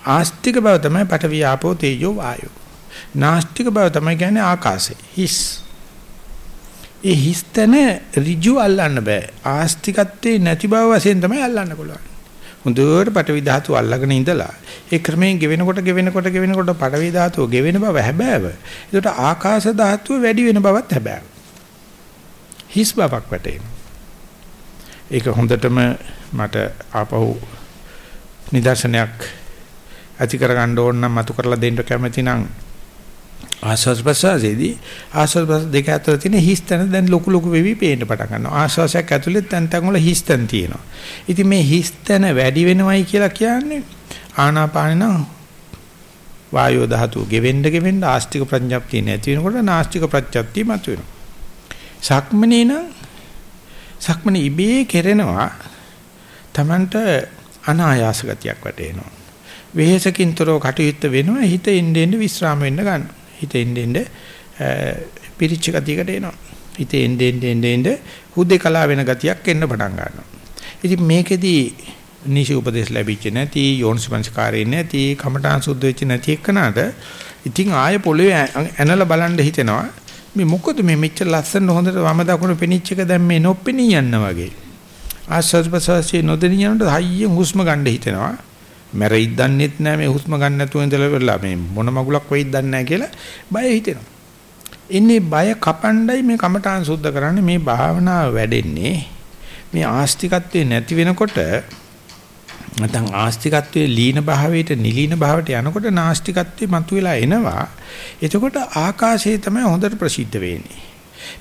ආස්තික බව තමයි පඨවි ආපෝ තේජෝ වායෝ. නාස්තික බව තමයි කියන්නේ ආකාශය. හිස්. ඒ හිස්තන ඍජු අල්ලන්න බෑ. ආස්තිකත්වේ නැති බව වශයෙන් තමයි අල්ලන්න පුළුවන්. හොඳට පටවි ධාතු අල්ලගෙන ඉඳලා ඒ ක්‍රමයෙන් ගෙවෙනකොට ගෙවෙනකොට ගෙවෙනකොට පටවි ධාතුව ගෙවෙන බව හැබෑව. ඒකට ආකාශ ධාතුව වැඩි වෙන බවත් හැබෑව. හිස් බවක් වැටෙනවා. ඒක හොඳටම මට ආපහු නිදර්ශනයක් ඇති කරගන්න ඕන නම් මතු කරලා දෙන්න කැමති නම් ආස්වාස් ප්‍රසාසේදී ආස්වාස් ප්‍රස දෙක අතර තියෙන හිස්තන දැන් ලොකු ලොකු වෙවි පේන්න පටන් ගන්නවා ආස්වාසයක් ඇතුලේ තැන් තැන් වල හිස්තන තියෙනවා ඉතින් මේ හිස්තන වැඩි වෙනවයි කියලා කියන්නේ ආනාපාන නම් වායෝ ධාතුව ගෙවෙන්න ගෙවෙන්න ආස්තික ප්‍රඥප්තිය නැති වෙනකොට නාස්තික ප්‍රඥප්තිය මතුවෙනවා සක්මනේ නම් සක්මනේ ඉබේ කෙරෙනවා Tamanට අනායාස ගතියක් වැටෙනවා. වෙහෙසකින්තරෝ කටයුත්ත වෙනවා හිත එන්නේ එන්නේ විස්්‍රාම වෙන්න ගන්න. හිත එන්නේ එන්නේ පිරිච්ච ගතියකට එනවා. හිත එන්නේ එන්නේ එන්නේ හුදේකලා වෙන ගතියක් එන්න පටන් ගන්නවා. ඉතින් මේකෙදී නිසි උපදේශ ලැබිච්ච නැති යෝනිසමංස්කාරේ නැති කමඨාන් සුද්ධ වෙච්ච නැති එක්කනට ඉතින් ආය පොළවේ ඇනලා බලන්න හිතෙනවා මේ මොකද මේ මෙච්චර ලස්සන හොඳට වම දකුණ පෙනිච්ච එක දැන් මේ නොපෙනී යන්න වගේ ආස්වාද ප්‍රසවාසයේ නොදෙනී යනකොට හයියෙන් හුස්ම ගන්න හිතෙනවා මැරෙයිද දන්නෙත් නැහැ මේ හුස්ම ගන්න නැතුව ඉඳලා වෙලා මේ මොන මගුලක් වෙයිද දන්නේ නැහැ කියලා බය හිතෙනවා ඉන්නේ බය කපණ්ඩයි මේ කමඨාන් සුද්ධ කරන්නේ මේ භාවනාව වැඩෙන්නේ මේ ආස්තිකත්වේ නැති වෙනකොට නැත්නම් ආස්තිකත්වයේ ලීන භාවයට නිලීන භාවයට යනකොට නාස්තිකත්වේ මතුවලා එනවා. එතකොට ආකාශය තමයි හොඳට ප්‍රසිද්ධ වෙන්නේ.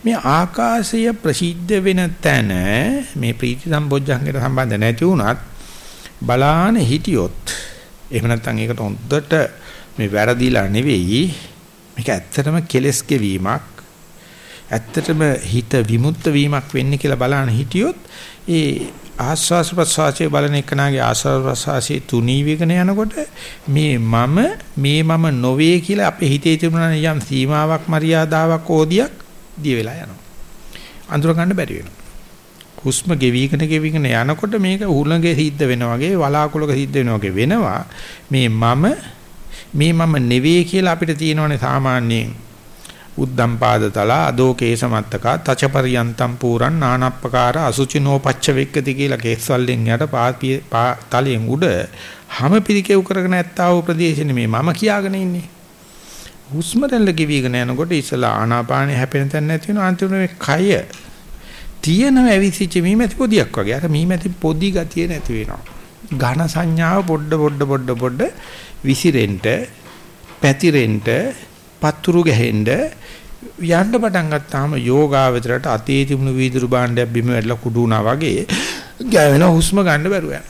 මේ ආකාශය ප්‍රසිද්ධ වෙන තැන මේ ප්‍රීති සම්බොජ්ජංගයට සම්බන්ධ නැති වුණත් බලාන හිටියොත් එහෙම නැත්නම් ඒකට හොඳට මේ වැරදිලා නෙවෙයි මේක ඇත්තටම කෙලස් ගෙවීමක් ඇත්තටම හිත විමුක්ත වීමක් වෙන්නේ කියලා බලන්න හිටියොත් ඒ ආස්වාස් ප්‍රසවාසයේ බලන එකනාගේ ආස්වාස් ප්‍රසවාසයේ තුනී වේගන යනකොට මේ මම මේ මම නොවේ කියලා අපේ හිතේ තිබුණා යම් සීමාවක් මරියාදාවක් ඕදියක් දිය වෙලා යනවා. අඳුර ගන්න බැරි වෙනවා. හුස්ම ගෙවිගෙන ගෙවිගෙන යනකොට මේක උලඟේ සිද්ධ වෙනා වගේ වලාකුලක සිද්ධ වෙනා වගේ වෙනවා. මේ මම මේ මම නෙවෙයි කියලා අපිට තියෙනවනේ සාමාන්‍යයෙන්. උද්දම් පාදතල අදෝකේ සමත්තක තචපරියන්තම් පූරන් නානප්පකාර අසුචිනෝ පච්ච වෙක්කති කියලා කේස්වල්ලෙන් යට පා තලයෙන් උඩ හැම පිරිකෙව් කරගෙන ඇත්තා වූ ප්‍රදේශනේ මේ මම කියාගෙන ඉන්නේ. හුස්ම රැල්ල ගෙවිගෙන යනකොට ඉස්සලා ආනාපානෙ හැපෙන තැන නැති වෙන අන්තිමට මේ කය තියෙන ඇවිසිච්ච මීමැති පොදියක් වගේ අර මීමැති පොදි ගතිය නැති වෙනවා ඝන සංඥාව පොඩ පොඩ පොඩ පොඩ විසිරෙන්න පැතිරෙන්න පතුරු ගැහෙන්න යන්න පටන් ගත්තාම යෝගාවචරයට අතේ තිබුණු වීදුරු භාණ්ඩයක් බිම වැටලා කුඩු වුණා වගේ ගෑවෙන හුස්ම ගන්න බැරුව යනවා.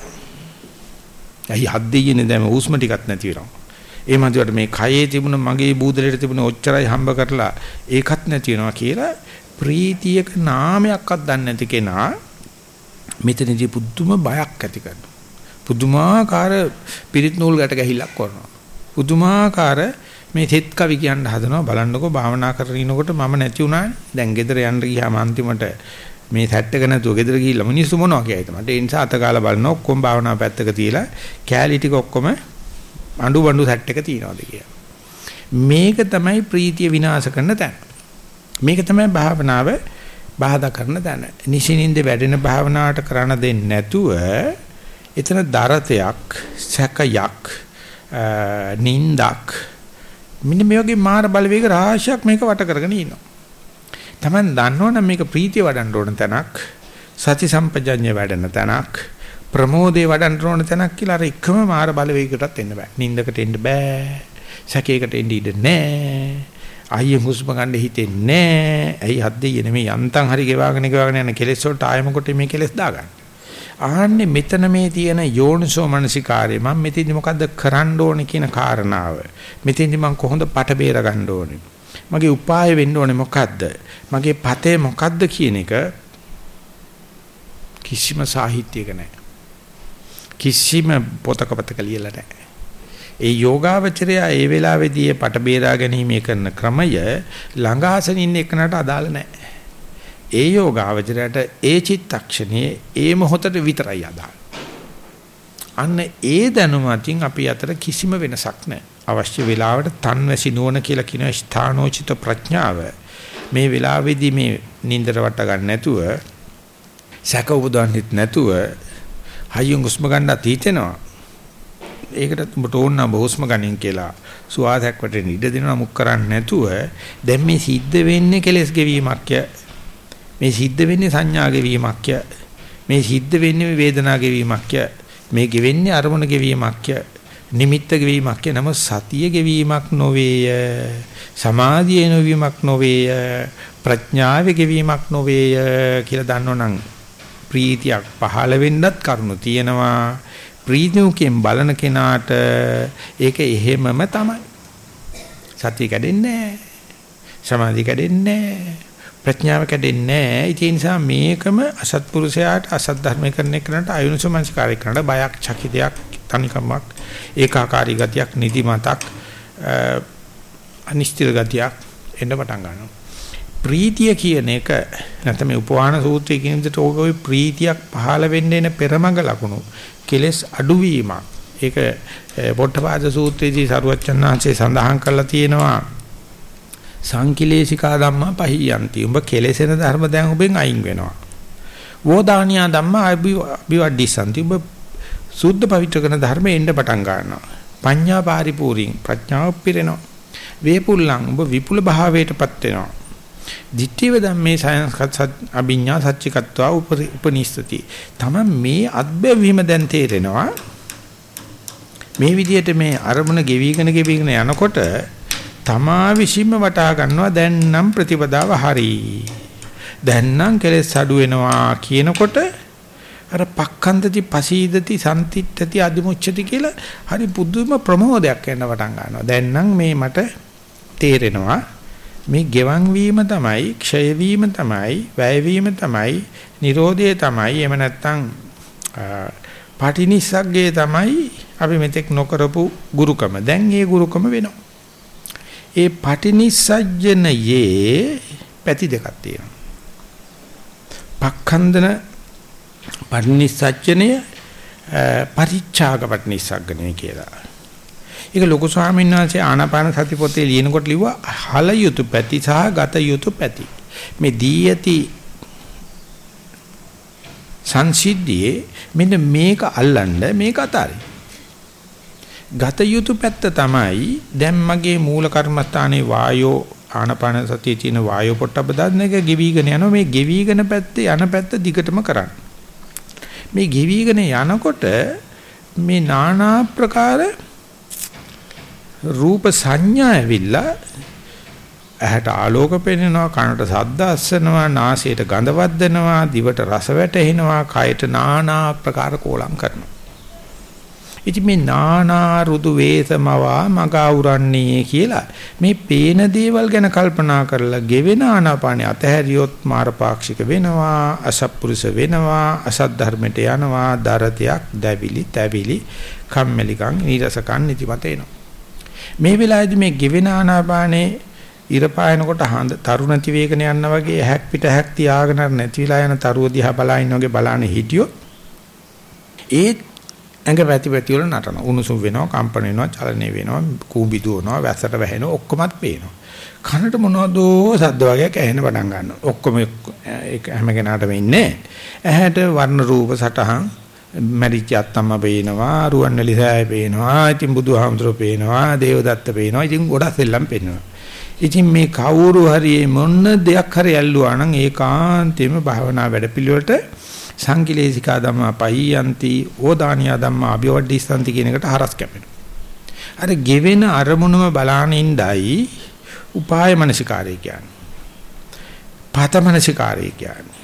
ඇයි හත් දෙයිනේ දැන් හුස්ම ටිකක් නැති වෙනවා. ඒ මන්දියට මේ කයේ තිබුණ මගේ බූදලෙට තිබුණ ඔච්චරයි හම්බ කරලා ඒකත් නැති වෙනවා කියලා ප්‍රීතියක නාමයක්වත් දන්නේ නැති කෙනා මෙතනදී පුදුම බයක් ඇති කරනවා. පුදුමාකාර පිරිත් නූල් ගැට ගැහිල්ලක් කරනවා. පුදුමාකාර මේ තෙත් කවි කියන්න හදනවා බලන්නකෝ භාවනා කරගෙන ඉනකොට මම නැති වුණානේ. දැන් ගෙදර යන්න ගියාම අන්තිමට මේ සැට් එක නැතුව ගෙදර ගිහිල්ලා මිනිස්සු මොනවා කියයිද මට ඒ නිසා අතකාලා බලන ඔක්කොම භාවනා පැත්තක තියලා කෑලි ටික ඔක්කොම අඬු බඬු සැට් එක තියනවාද කියලා. මේක තමයි ප්‍රීතිය විනාශ කරන තැන. මේක තමයි භාවනාව බාධා කරන තැන. නිසිනින්ද වැඩෙන භාවනාවට කරන්න දෙන්නේ නැතුව එතන දරතයක් සැකයක් නින්දක් මෙන්න මේ වගේ මාර බලවේග රාශියක් මේක වට කරගෙන ඉන්නවා. Taman දන්නවනම් මේක ප්‍රීතිය වඩන්න ඕන තැනක්, සති සම්පජඤ්ඤය වැඩෙන තැනක්, ප්‍රමෝදේ වඩන්න ඕන තැනක් කියලා අර එකම මාර බලවේගයකටත් එන්න බෑ. නින්දකට එන්න බෑ. සැකයකට එන්න ඉඩ නෑ. අයිය හුස්ම ගන්න හිතෙන්නේ නෑ. ඇයි හද්දේ නෙමෙයි යන්තම් හරි ගෙවාගෙන ගෙවාගෙන යන කෙලෙස් වලට ආයම කොට මේ කෙලෙස් දාගන්න. ආන්නේ මෙතන මේ තියෙන යෝනිසෝ මනසිකාරය මම මෙතෙන්දි මොකද්ද කරන්න ඕනේ කියන කාරණාව? මෙතෙන්දි මම කොහොමද පට බේර ගන්න ඕනේ? මගේ උපාය වෙන්න ඕනේ මොකද්ද? මගේ පතේ මොකද්ද කියන එක කිසිම සාහිත්‍යයක නැහැ කිසිම පොතක පතක ලියලා නැහැ ඒ යෝගාවචරය ඒ වෙලාවේදී පට බේරා ගැනීම කරන ක්‍රමය ළඟාසන ඉන්න එකනට අදාළ නැහැ ඒ යෝගාවචරයට ඒ චිත්තක්ෂණයේ ඒ මොහොතට විතරයි අදාළ. අන්න ඒ දැනුම අතින් අපි අතර කිසිම වෙනසක් නැහැ. අවශ්‍ය වෙලාවට තන්වැසි නුවණ කියලා කියන ස්ථානෝචිත ප්‍රඥාව මේ වෙලාවේදී මේ නින්දර වට ගන්න නැතුව සැක උපදවන්නෙත් නැතුව හයියෙන් හුස්ම ගන්නත් හිතෙනවා. ඒකට උඹට ඕන නම් හුස්ම ගනින් කියලා සුවාසයක් වටේ ඉඩ දෙනවා මුක් කරන්නේ නැතුව දැන් මේ සිද්ධ වෙන්නේ කෙලස් ගෙවීමක් මේ සිද්ධ වෙන්නේ සංඥා ගෙවීමක් ය. මේ සිද්ධ වෙන්නේ වේදනා ගෙවීමක් ය. මේ ගෙවෙන්නේ අරමුණ ගෙවීමක් ය. නිමිත්ත ගෙවීමක් ය. නම සතිය ගෙවීමක් නොවේය. සමාධිය නොවීමක් නොවේය. ප්‍රඥාවේ ගෙවීමක් නොවේය කියලා දන්නවනම් ප්‍රීතියක් පහළ වෙන්නත් කරුණු තියෙනවා. ප්‍රීතියකින් බලන කෙනාට ඒක එහෙමම තමයි. සතිය කැඩෙන්නේ නැහැ. සමාධිය කැඩෙන්නේ නැහැ. ප්‍රඥාව කැඩෙන්නේ නැහැ. ඒ නිසා මේකම අසත්පුරුෂයාට අසත් ධර්මීකරණය කරනට අයුනුසමංස්කාරය කරනට බයක්, චකිතයක්, තනිකමක්, ඒකාකාරී ගතියක්, නිදිමතක්, අනිශ්චිත ගතියක් එන්න පටන් ගන්නවා. ප්‍රීතිය කියන එක නැත්නම් මේ උපවාන සූත්‍රයේ කියන විදිහට ඔය ප්‍රීතියක් පහළ වෙන්න එන පෙරමග ලකුණු කෙලස් අඩුවීමක් ඒක පොට්ටපාද සූත්‍රයේදී සරුවච්චන් වහන්සේ සඳහන් කරලා තියෙනවා සංකිලේශිකා ධම්මා පහියන්ති. උඹ කෙලෙසෙන ධර්ම දැන් ඔබෙන් අයින් වෙනවා. වෝදානියා ධම්මා අභිවඩ්ඩිසන්ති. උඹ සුද්ධ පවිත්‍ර කරන ධර්ම එන්න පටන් ගන්නවා. පඤ්ඤා පාරිපූර්ණින් ප්‍රඥාව පිරෙනවා. වේපුල්ලං උඹ විපුල භාවයටපත් වෙනවා. දිට්ඨිව ධම්මේ සයන්ස් අභිඥා සච්චිකත්වා උපනිස්සති. තමන් මේ අත්බැවීම දැන් තේරෙනවා. මේ විදිහට මේ අරමුණ ගෙවිගෙන ගෙවිගෙන යනකොට තමා විසින්ම වටා ගන්නවා දැන් නම් ප්‍රතිපදාව හරි. දැන් නම් කෙලෙස් අඩු වෙනවා කියනකොට අර පක්ඛන්දති පසීදති සම්තිත්‍ත්‍ති අදිමුච්ඡති කියලා හරි පුදුම ප්‍රමෝදයක් එන්න පටන් ගන්නවා. දැන් නම් මේ මට තේරෙනවා මේ ගෙවන් වීම තමයි, ක්ෂය වීම තමයි, වැය වීම තමයි, Nirodhe තමයි. එහෙම නැත්නම් පාටිනිස්සග්ගේ තමයි අපි මෙතෙක් නොකරපු ගුරුකම. දැන් ඒ ගුරුකම වෙනවා. ඒ පටිනිස්සජ්ජනයේ පැති දෙකක් තියෙනවා. පක්ඛන්දන පටිනිස්සජ්ජනය පරිච්ඡාග පටිනිස්සග්ගණය කියලා. ඒක ලොකු ස්වාමීන් වහන්සේ ආනාපාන සති පොතේ ලියනකොට ලිව්වා හල යුතු පැති සහ ගත යුතු පැති. මේ දී යති සංසිද්ධියේ මෙන්න මේක අල්ලන්න මේක අතාරින්න. ගත යුතු පැත්ත තමයි දැන් මගේ මූල කර්මස්ථානයේ වායෝ ආනපාන සතියේ තියෙන වායෝ පොට්ටබ්බ දාන්න එක ගෙවිගෙන යනවා මේ ගෙවිගෙන පැත්තේ යන පැත්ත දිගටම කරන්න. මේ ගෙවිගෙන යනකොට මේ নানা ප්‍රකාර රූප සංඥා ඇවිල්ලා ඇහැට ආලෝක පෙනෙනවා කනට ශබ්ද අස්සනවා නාසයට ගඳ වද්දනවා දිවට රස වැටෙනවා කයට নানা ප්‍රකාර කෝලම් කරනවා. ඉතින් මේ නානා රුදු වේසමවා මගවුරන්නේ කියලා මේ පේන දේවල් ගැන කල්පනා කරලා ගෙවෙන ආනාපානිය අතහැරියොත් මාරපාක්ෂික වෙනවා අසත්පුරුෂ වෙනවා අසත් ධර්මයට යනවා දරතයක් දැවිලි තැවිලි කම්මැලිකම් නීරසකම් නිතිමත එනවා. මේ වෙලාවේදී මේ ගෙවෙන ආනාපානේ ඉර පායනකොට හඳ තරු නැති වේගන යනවා වගේ ඇහැක් පිට ඇහැක් තියාගෙන නැති වෙලා යන තරුව දිහා බලාගෙන වගේ බලාන හිටියොත් ඒත් ඇඟ පැති පැති වල නටන උණුසුම් වෙනවා කම්පන වෙනවා චලනය වෙනවා කූඹි දුවනවා වැස්සට වැහෙනවා ඔක්කොමත් පේනවා. කනට මොනවද සද්ද වගේක් ඇහෙන පටන් ගන්නවා. ඔක්කොම ඒක හැම කෙනාටම ඉන්නේ ඇහැට වර්ණ රූප සටහන් මරිච්ච අත්තම්ම පේනවා රුවන්වැලි සෑය පේනවා ඉතින් බුදුහාමුදුරුවෝ පේනවා දේවදත්ත පේනවා ඉතින් ගොඩක් සෙල්ලම් පේනවා ඉතින් මේ කවුරු හරි මොන දෙයක් හරි ඇල්ලුවා නම් ඒකාන්තයෙන්ම භාවනා වැඩපිළිවෙලට සංකිලේශිකා ධම්මා පහියන්ති ඕදානියා ධම්මා අභිවඩ්ඩිස්සන්ති කියන එකට හරස් කැපෙනවා. අර ගෙවෙන අරමුණම බලානින්දයි උපාය මනසිකාරය කියන්නේ. පත මනසිකාරය කියන්නේ.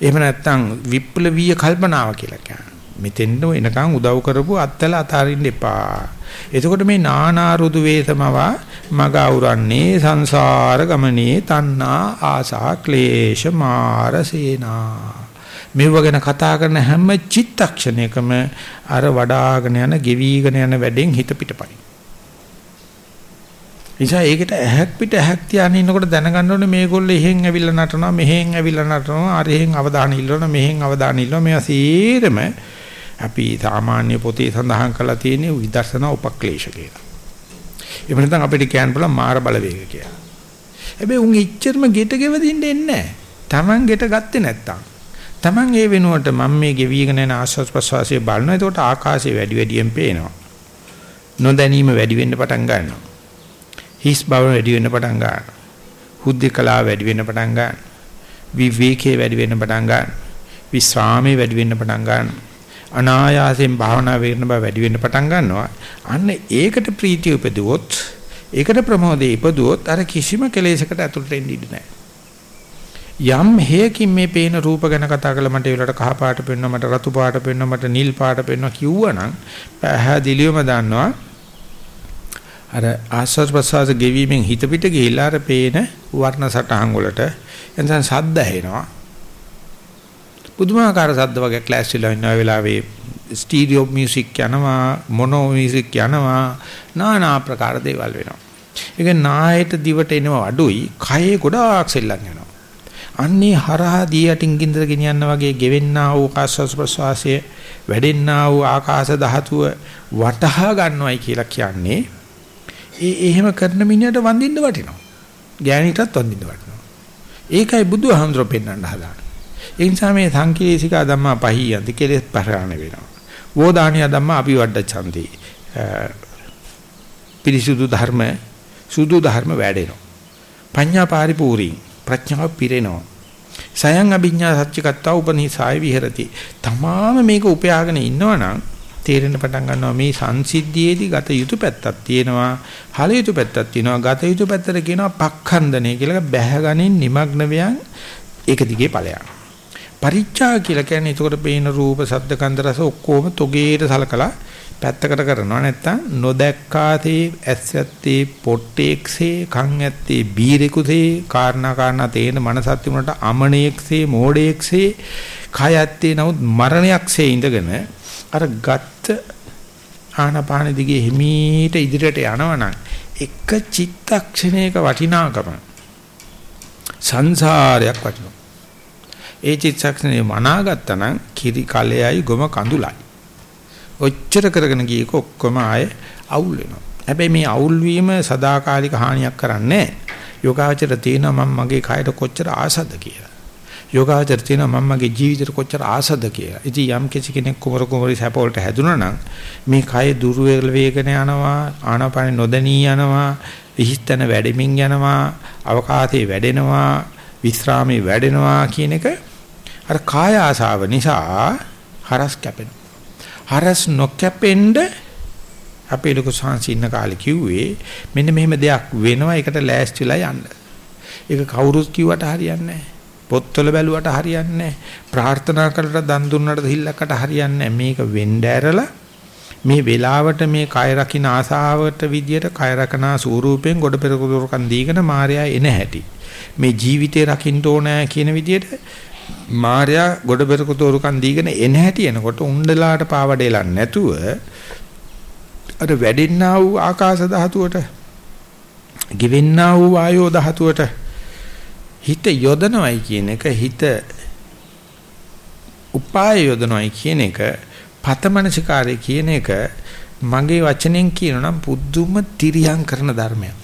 එහෙම නැත්නම් විප්ලවීය කල්පනාව කියලා කියන්නේ. මෙතෙන්ද එනකන් උදව් කරපු අත්තල අතාරින්න එපා. එතකොට මේ නානා රුදු වේසමවා මග අවරන්නේ සංසාර ගමනේ තණ්හා ආසා ක්ලේශ මාර සේනා මෙව ගැන කතා කරන හැම චිත්තක්ෂණයකම අර වඩාගෙන යන ගෙවිගෙන යන වැඩෙන් හිත පිටපයි. නිසා ඒකට ඇහක් පිට ඇහක් තියාගෙන ඉන්නකොට දැනගන්න ඕනේ මේගොල්ලෝ එහෙන් ඇවිල්ලා නටනවා මෙහෙන් ඇවිල්ලා නටනවා අර එහෙන් අවධානය ඉල්ලනවා මෙහෙන් අවධානය ඉල්ලනවා මේවා සීරම අපි සාමාන්‍ය පොතේ සඳහන් කරලා තියෙන විදර්ශනා උපක්ලේශ කියලා. එහෙම නැත්නම් අපිට කියන්න පුළුවන් මාර බලවේග කියලා. හැබැයි උන් ඉච්චරම ගෙට ගෙවදින්න එන්නේ නැහැ. Taman ගෙට ගත්තේ නැත්තම්. Taman ඒ වෙනුවට මම මේ ගෙවිගෙන යන ආස්වාස් ප්‍රසවාසයේ බලනවා. එතකොට ආකාශය වැඩි වැඩියෙන් පේනවා. නොදැනීම වැඩි වෙන්න පටන් ගන්නවා. හිස් බව වැඩි වෙන්න පටන් ගන්නවා. හුද්ධකලාව වැඩි වෙන්න පටන් ගන්නවා. විවේකයේ වැඩි වෙන්න පටන් ගන්නවා. විස්රාමයේ වැඩි වෙන්න පටන් ගන්නවා. අනායාසයෙන් භාවනා වෙන්න බව වැඩි වෙන්න පටන් ගන්නවා. අන්න ඒකට ප්‍රීතිය උපදුවොත් ඒකට ප්‍රමෝදේ ඉපදුවොත් අර කිසිම කෙලෙසකට ඇතුළට එන්න ඉඩ නැහැ. යම් හේකින් මේ පේන රූප ගැන කතා කරලා මට ඒ වෙලාවට කහ පාට පෙන්වනවා මට රතු පාට පෙන්වනවා මට නිල් පාට පෙන්වනවා කිව්වනම් පැහැදිලිවම දන්නවා අර ආස්වාද ප්‍රසවාස ගෙවීමෙන් හිත පිට ගිහිල්ලා අර පේන වර්ණ සටහන් වලට එතන සද්ද ඇහෙනවා. පුදුමාකාර සද්ද වගේ ක්ලාස් වල ඉන්න වෙලාවේ ස්ටීරියෝ මියුසික් යනවා මොනෝ මියුසික් යනවා নানা ආකාර දේවල් වෙනවා. ඒක නායට දිවට එනවා අඩුයි කයේ ගොඩාක් සෙල්ලම් යනවා. අන්නේ හරහා දී යටින් ගින්දර ගෙනියන්න වගේ ගෙවෙන්නා වූ ආස්වාස් ප්‍රසවාසය වැඩෙන්නා වූ ආකාශ ධාතුව වටහා ගන්නවයි කියලා කියන්නේ ඒ එහෙම කරන මිනිහට වඳින්න වටිනවා. ගෑණිටත් වඳින්න වටිනවා. ඒකයි බුදුහාමුදුරුවෝ පෙන්වන්න හදාන්නේ. ඒ නිසා මේ සංකීර්ණිකා ධම්මා පහියන්ති කෙලෙස් පරාණ වෙනවා. වෝදානිය ධම්මා අபிවඩ ඡන්ති. පිරිසුදු ධර්ම සුදු ධර්ම වැඩෙනවා. පඤ්ඤා පරිපූර්ණී ප්‍රඥාව පිරෙනවා. සයන් අභිඥා සත්‍යකත්තා උපනිසාය විහෙරති. තමාම මේක උපයාගෙන ඉන්නවනම් තේරෙන්න පටන් ගන්නවා. මේ සංසිද්ධියේදී ගත යුතු පැත්තක් තියෙනවා. හල යුතු පැත්තක් තියෙනවා. ගත යුතු පැත්තට කියනවා පක්ඛන්දනේ කියලා. බැහැගනින් নিমග්න වයන් ඒක දිගේ ඵලයක්. පරිච්ඡා කියලා කියන්නේ එතකොට පේන රූප ශබ්ද ගන්ධ රස ඔක්කොම තොගේට සලකලා පැත්තකට කරනවා. නැත්තම් නොදැක්කාතේ ඇස් ඇත්තේ පොට්ටේක්සේ කන් ඇත්තේ බීරෙකුසේ කාරණා කාරණා තේන මනසත් වුණාට අමණේක්සේ මෝඩේක්සේ කය ඇත්තේ නමුත් මරණයක්සේ ඉඳගෙන අර ගත්ත ආනපාන දිගේ හිමීට ඉදිරියට යනවනම් එක චිත්තක්ෂණයක වටිනාකම සංසාරයක් වටිනවා ඒ චිත්තක්ෂණය මනාගත්තා නම් කිරි කලෙයි ගොම කඳුලයි ඔච්චර කරගෙන ගියක ඔක්කොම ආයේ අවුල් වෙනවා. හැබැයි මේ අවුල් වීම සදාකාලික හානියක් කරන්නේ යෝගාචර තියෙනවා මම මගේ කයට කොච්චර ආසද කියලා. යෝගාචර තියෙනවා මම මගේ ජීවිතේට කොච්චර ආසද කියලා. ඉතින් යම් කිසි කෙනෙක් කුමර කුමරි සැපවලට හැදුනා නම් මේ කය දුර්වේල වේගන යනවා ආනාපානෙ නොදැනී යනවා විහිස්තන වැඩෙමින් යනවා අවකාශයේ වැඩෙනවා විස්රාමයේ වැඩෙනවා කියන එක අර කාය ආසාව නිසා හරස් කැපෙනවා. හරස් නොකැපෙන්න අපේ ලොකු සංසි ඉන්න කාලේ කිව්වේ මෙන්න මෙහෙම දෙයක් වෙනවා ඒකට ලෑස්තිලා යන්න. ඒක කවුරුත් කිව්වට හරියන්නේ නැහැ. පොත්වල බැලුවට හරියන්නේ නැහැ. ප්‍රාර්ථනා කරලා දන් දුන්නට හිල්ලකට හරියන්නේ මේක වෙන්න ඇරලා මේ වෙලාවට මේ කය රකින්න ආසාවට විදියට කය රකනා ස්වරූපයෙන් ගොඩ පෙරකුදුරකන් දීගෙන මායя එන හැටි. මේ ජීවිතේ රකින්න ඕනෑ කියන විදියට මාර්යා ගොඩ පෙරක තෝරුකන් දීගෙන එන හැටි එනකොට උණ්ඩලාට පාවඩේලන් නැතුව අර වැඩෙන්නා වූ ආකාශ ධාතුවට ගෙවෙන්නා වූ වායෝ ධාතුවට හිත යොදනවයි කියන එක හිත උපාය යොදනවයි කියන එක පතමනසිකාරය කියන එක මගේ වචනෙන් කියනනම් පුදුම තිරියම් කරන ධර්මයක්.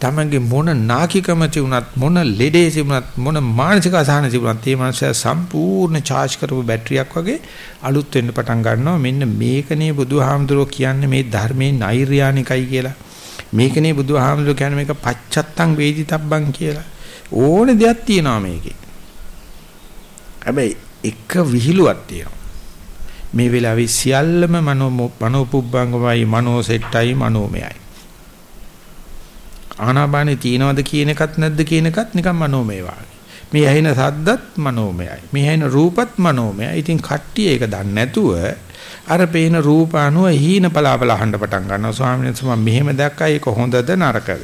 තමන්ගේ මොන නාකිකම තිබුණත් මොන ලෙඩේ තිබුණත් මොන මානසික අසහන තිබුණත් මේ මනුස්සයා සම්පූර්ණ charge කරපු බැටරියක් වගේ අලුත් වෙන්න පටන් ගන්නවා. මෙන්න මේකනේ බුදුහාමුදුරුවෝ කියන්නේ මේ ධර්මයේ නෛර්යානිකයි කියලා. මේකනේ බුදුහාමුදුරුවෝ කියන්නේ මේක පච්චත්තං වේදිතබ්බං කියලා. ඕනේ දෙයක් තියෙනවා මේකේ. හැබැයි එක විහිළුවක් තියෙනවා. මේ වෙලාවේ සියල්ලම මනෝ මනෝපුබ්බංගමයි මනෝසෙට්ටයි මනෝමයයි ආනාපානේ තියෙනවද කියන එකත් නැද්ද කියන එකත් නිකන් මනෝමය වාගේ. මේ ඇහෙන සද්දත් මනෝමයයි. මේ ඇහෙන රූපත් මනෝමයයි. ඉතින් කට්ටිය ඒක දන්නේ නැතුව අර පේන රූප අනුව හීන පලාපල අහන්න පටන් ගන්නවා. ස්වාමීන් වහන්සේ මම මෙහෙම දැක්කා ඒක හොඳද නරකද?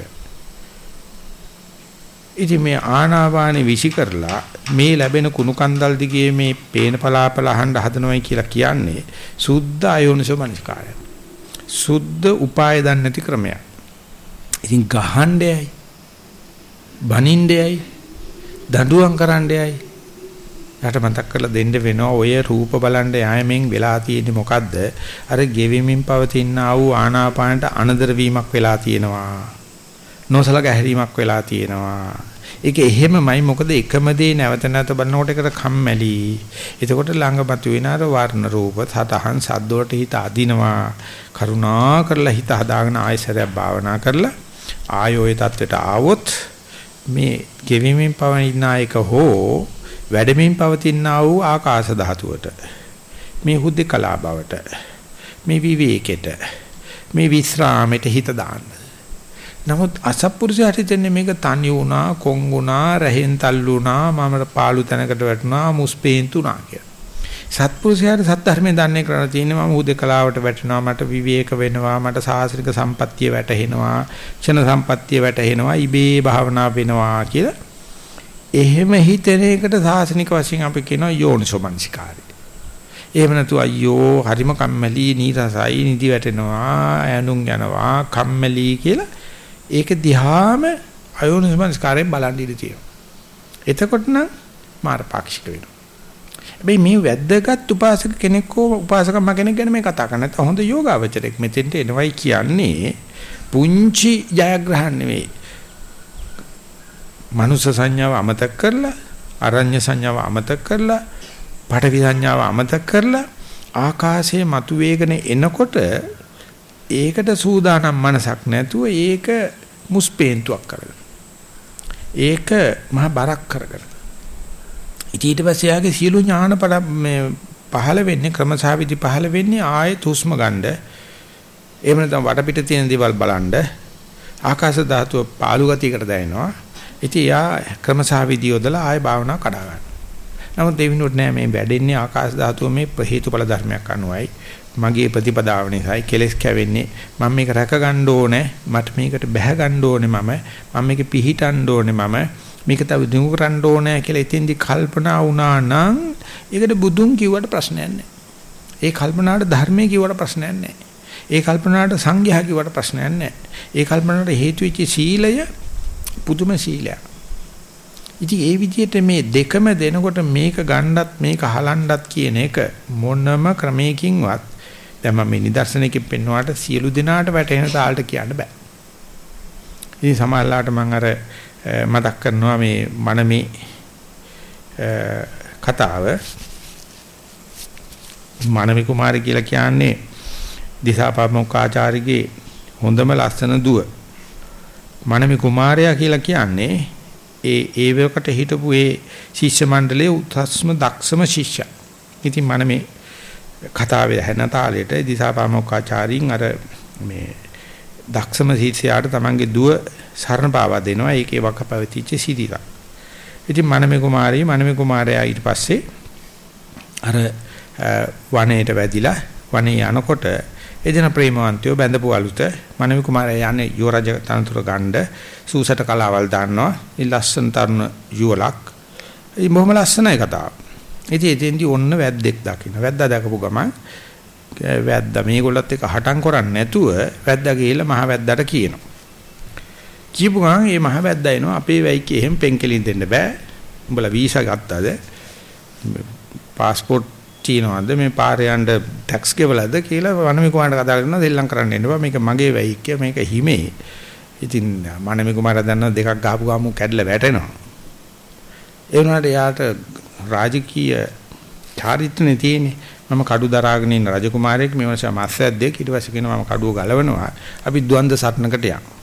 ඉතින් මේ ආනාපානෙ විසි කරලා මේ ලැබෙන කුණු කන්දල් දිගේ මේ පේන පලාපල අහන්න හදනවයි කියලා කියන්නේ සුද්ධ අයෝනිසෝ මනස්කාරය. සුද්ධ උපාය දන්නේ නැති ක්‍රමයක්. ඉතින් ගහණ්ඩයයි බනින්ඩයයි දඬුවම් කරන්නයයි යට මතක් කරලා දෙන්න වෙනවා ඔය රූප බලන්න යෑමෙන් වෙලා තියෙන්නේ මොකද්ද? අර ගෙවෙමින් පවතින ආ වූ ආනාපානට අනදර වීමක් වෙලා තියෙනවා. නොසලක හැරීමක් වෙලා තියෙනවා. ඒක එහෙමමයි. මොකද එකම දේ නැවත නැවත බලනකොට ඒකට කම්මැලි. එතකොට ළඟපතු වෙන අර වර්ණ රූප සතහන් සද්ද වලට හිත අදිනවා. කරුණා කරලා හිත හදාගෙන ආයසරයක් භාවනා කරලා ආයෝය தත්වෙට ආවොත් මේ ගෙවිමින් පවතින එක හෝ වැඩමින් පවතින වූ ආකාශ ධාතුවට මේ හුද්දකලා බවට මේ විවේකෙට මේ විස්රාමෙට හිත දාන්න. නමුත් අසත්පුරුෂයාට හිතන්නේ මේක තනි වුණා, කොන් වුණා, රහෙන් තල්ලු වුණා, මම පාළු තැනකට වැටුණා, මුස්පේන්තු වුණා කියලා. සත්පුරුෂයාට සත්‍ය දන්නේ කරලා තියෙනවා මම උදේකලාවට වැටෙනවා මට විවේක වෙනවා මට සාසනික සම්පත්තිය වැටහෙනවා ක්ෂණ සම්පත්තිය වැටහෙනවා ඉබේ භාවනා වෙනවා කියලා එහෙම හිතෙන එකට සාසනික වශයෙන් අපි කියනවා යෝනිසෝමනසිකාරය. එහෙම නැතු අයියෝ හරිම කම්මැලි නීරසයි නිදි වැටෙනවා ඈනුම් යනවා කම්මැලි කියලා ඒක දිහාම අයෝනිසෝමනසිකාරයෙන් බලන් ඉඳී තියෙනවා. එතකොට නම් මාර්ගපාක්ෂික වෙනවා. හැබැයි මේ වැද්දගත් උපාසක කෙනෙක් හෝ උපාසකම්ම කෙනෙක් ගැන මේ කතා කරන්නේ නැත්නම් හොඳ යෝගාවචරයක්. මෙතෙන්ට එනවයි කියන්නේ පුංචි ජයග්‍රහණ නෙවෙයි. මනුෂ්‍ය සංඥාව අමතක කරලා අරඤ්‍ය සංඥාව අමතක කරලා පඨවි සංඥාව අමතක කරලා ආකාශයේ මතුවේගෙන එනකොට ඒකට සූදානම් මනසක් නැතුව ඒක මුස්පේන්තුවක් කරගෙන ඒක මහා බරක් කරගෙන ඊට පස්සේ යාගේ සියලු ඥාන මේ පහළ වෙන්නේ ක්‍රමසහවිදි පහළ වෙන්නේ ආයෙත් හුස්ම ගන්න. එහෙම නැත්නම් වටපිට තියෙන දේවල් බලන්න. ආකාශ ධාතුව පාළු ගතියකට දැනෙනවා. ඉතින් යා ක්‍රමසහවිදි යොදලා ආයෙ භාවනාව කඩා ගන්නවා. නමුත් ඒ විනෝඩ නෑ මේ වැඩෙන්නේ ආකාශ ධාතුව මේ හේතුඵල ධර්මයක් අනුවයි. මගේ ප්‍රතිපදාව නිසායි කෙලස් කැවෙන්නේ මම මේක රැක ගන්න ඕනේ මට මේකට බැහැ ගන්න ඕනේ මම මම මේක පිහිටන්න ඕනේ මම මේක තව දිනු කරන්න ඕනේ කියලා එතෙන්දි කල්පනා වුණා නම් ඒකට බුදුන් කිව්වට ප්‍රශ්නයක් නැහැ. ඒ කල්පනාවට ධර්මයේ කිව්වට ප්‍රශ්නයක් නැහැ. ඒ කල්පනාවට සංඝයා කිව්වට ප්‍රශ්නයක් නැහැ. ඒ කල්පනාවට හේතු වෙච්ච සීලය පුදුම සීලයක්. ඉතින් ඒ විදිහට මේ දෙකම දෙනකොට මේක ගණ්ඩත් මේක හලන්නත් කියන එක මොනම ක්‍රමයකින්වත් දැන් මම මේ නිදර්ශනයකින් පෙන්වුවාට සියලු දෙනාට වැටෙන තාලට කියන්න බෑ. ඉතින් සමහරලාට මම අර මතක් කරනවා මේ මනමේ කතාව මනමේ කුමාරි කියලා කියන්නේ දිසාපාමොක්කාචාරිගේ හොඳම ලස්සන දුව මනමේ කුමාරයා කියලා කියන්නේ ඒ ඒ වකට හිටපු ඒ ශිෂ්‍ය මණ්ඩලයේ උත්ස්ම දක්ෂම ශිෂ්‍යයා. ඉතින් මනමේ කතාවේ හැන තාලෙට දිසාපාමොක්කාචාරින් අර මේ දක්ෂම ශිෂ්‍යයාට තමන්ගේ දුව සරණ පාවා දෙනවා. ඒකේ වක පැවතිච්ච සිටිලා. ඉතින් මනමේ කුමාරී මනමේ කුමාරයා ඊට පස්සේ අර වනයේට වැදිලා වනේ යනකොට එදින ප්‍රේමවන්තයෝ බැඳපු අලුත මනමේ කුමාරයා යන්නේ යුවරජ තනතුර ගන්න සූසට කලාවල් දාන්නවා. ඒ ලස්සන තරුණ යුවලක්. ඒ බොහොම ලස්සනයි කතාව. ඉතින් එතෙන්දී ඔන්න වැද්දෙක් දකින්න. වැද්දා දැකපු ගමන් වැද්දා මේගොල්ලත් එක්ක හටම් කරන්නේ නැතුව වැද්දා ගිහිල්ලා මහ වැද්දාට කියනවා. කියපු ගමන් මේ මහ වැද්දා එනවා. අපේ වැයිකේ එහෙම පෙන්කලින් දෙන්න බෑ. උඹලා වීසා ගත්තද? පාස්පෝර්ට් තියනවාද මේ පාරේ යන්න ටැක්ස් ගෙවලාද? කියලා වනමි කුමාරට කතා කරනවා. දෙල්ලම් කරන්න එන්න බෑ. මේක මගේ වැයික මේක හිමේ. ඉතින් මනමි කුමාරයා දන්නා දෙකක් ගහපු ගමන් කැඩලා වැටෙනවා. ඒ වුණාට යාට රාජකීය චාරිත්‍රනේ තියෙන්නේ. මම කඩු දරාගෙන ඉන්න රජකුමාරයෙක්. මේ වගේ මස්සද්දෙක් ඊට පස්සේ කියනවා මම කඩුව ගලවනවා. අපි ද්වන්ද සටනකට යනවා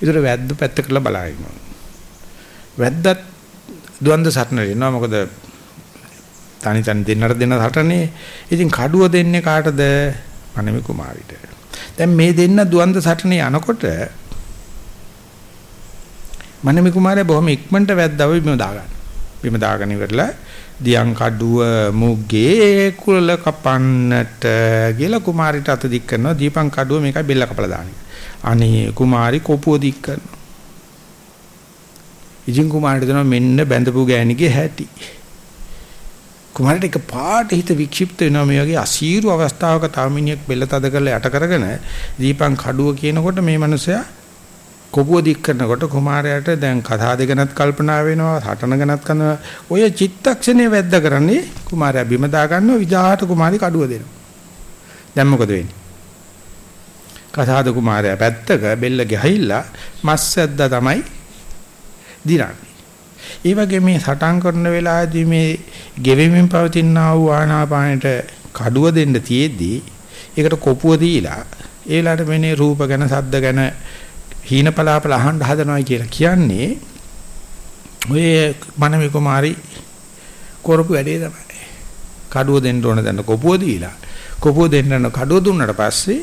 ඒතර වැද්ද පැත්ත කරලා බලාගෙන වැද්දත් ද්වන්ද සටනට එනවා. මොකද තනි තනි දෙන්නට දෙන්න සටනේ. ඉතින් කඩුව දෙන්නේ කාටද? මනමි කුමාරිට. දැන් මේ දෙන්න ද්වන්ද සටනේ යනකොට මනමි කුමාරයා බොහොම ඉක්මනට වැද්දව බිම දාගන්න. බිම දාගෙන ඉවරලා දියන් කඩුව මුගේ කුල කපන්නට කියලා කුමාරිට අත දික් කරනවා. දීපං කඩුව මේකයි බෙල්ල කපලා දාන්නේ. අනේ කුමාරි කොපුව දික් කරනවා. ඉජින් කුමාරට දෙනවා මෙන්න බැඳපු ගෑණිගේ හැටි. කුමාරට එක පාට හිත වික්ෂිප්ත වෙනවා මේ වගේ අසීරු අවස්ථාවක තාමිනියක් බෙල්ල තද කරලා යට කරගෙන දීපං කඩුව කියනකොට මේ මනුස්සයා කොපුව දික් කරනකොට කුමාරයාට දැන් කතා දෙකනත් කල්පනා වෙනවා හටන ගණත් කරන ඔය චිත්තක්ෂණේ වැද්ද කරන්නේ කුමාරයා බිම දා ගන්නවා විජාහට කුමාරි කඩුව දෙනවා දැන් මොකද වෙන්නේ කසාද කුමාරයා පැත්තක බෙල්ල ගහilla මස් ඇද්දා තමයි දිනන්නේ. ඒ වගේ මේ සටන් කරන වෙලාවේදී මේ ගෙවෙමින් පවතින ආ වූ ආනාපානයට කඩුව දෙන්න තියේදී ඒකට කොපුව දීලා ඒ වෙලාවට මෙනේ රූප ගැන සද්ද ගැන හීන පලාපල අහන්න හදනවා කියලා කියන්නේ ඔය මනමේ කුමාරි කරපු වැඩේ තමයි. කඩුව දෙන්න ඕන දැන් කොපුව දීලා කොපුව දෙන්න කඩුව දුන්නට පස්සේ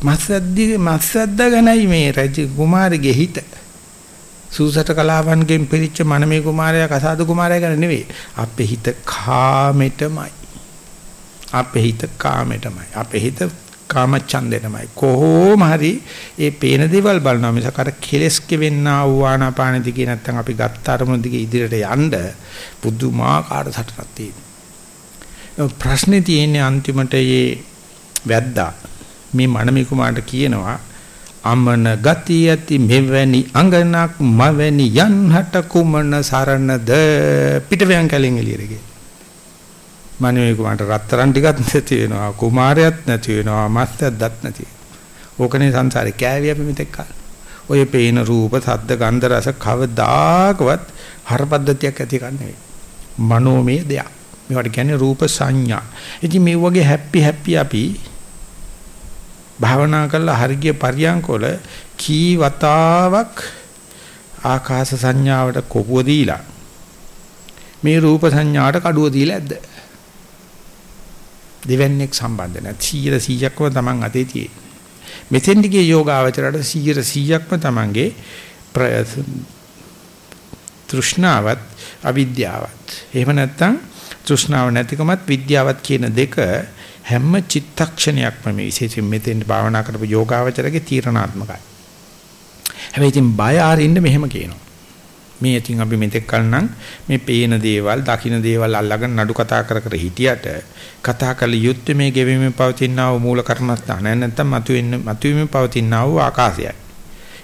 මස්සද්දි මස්සද්ද ගැනයි මේ රජ කුමාරගේ හිත. සූසට කලාවන්ගෙන් පිරිච්ච මනමේ කුමාරයා කසාද කුමාරයා ගැන නෙවෙයි. අපේ හිත කාමෙටමයි. අපේ හිත කාමෙටමයි. අපේ හිත කාමච්ඡන්දෙටමයි. කොහොම හරි ඒ පේන දේවල් බලනවා මිසක අර කෙලස් කෙවෙන්නා වූ ආනාපාන දිගේ නැත්තම් අපි ගත්ත අරමුණ දිගේ ඉදිරියට යන්න පුදුමාකාර සටනක් තියෙනවා. ප්‍රශ්නේ තියෙන්නේ අන්තිමට මේ වැද්දා මේ මනමේ කුමාරට කියනවා අමන ගති ඇති මෙවැනි අඟනක් මවැනි යන්හට කුමන සරණද? පිටවයන් කලින් එළියට ගියේ මනමේ කුමාරට රත්තරන් ටිකක් නැති වෙනවා කුමාරයත් නැති වෙනවා මස්තක් දත් නැති ඕකනේ සංසාරේ කෑවි අපි මෙතෙක් කාල. ඔය පේන රූප සද්ද ගන්ධ රස කවදාකවත් හරපද්ධතියක් ඇති කන්නේ මනෝමය දෙයක්. මේවට කියන්නේ රූප සංඥා. ඉතින් මේ වගේ හැපි හැපි අපි භාවනා කරලා හරිය පරියන්කොල කී වතාවක් ආකාශ සංඥාවට කොපුව දීලා මේ රූප සංඥාවට කඩුව දීලා ඇද්ද දෙවන්නේක් සම්බන්ධ නැහැ 100%ක්ම Taman අතේ තියෙන්නේ. මෙතෙන් දිගේ යෝගාවචරයට 100%ක්ම Tamanගේ තෘෂ්ණාවත් අවිද්‍යාවත්. එහෙම නැත්නම් තෘෂ්ණාව නැතිකමත් විද්‍යාවත් කියන දෙක හැම චිත්තක්ෂණයක්ම මේ විශේෂයෙන් මෙතෙන් භාවනා කරපු යෝගාවචරගේ තීරණාත්මකයි. හැබැයි ඉතින් බය ආරින්න මෙහෙම කියනවා. මේ ඉතින් අපි මෙතෙක් කල නම් මේ පේන දේවල්, දකින්න දේවල් අල්ලගෙන නඩු කතා කර කර හිටියට කතා කළ යුත්තේ මේ ගෙවීමේ පවතිනා වූ මූල කර්මස්ථාන නැත්නම් මතුවෙන්න මතුවීමේ පවතිනා වූ ආකාශයයි.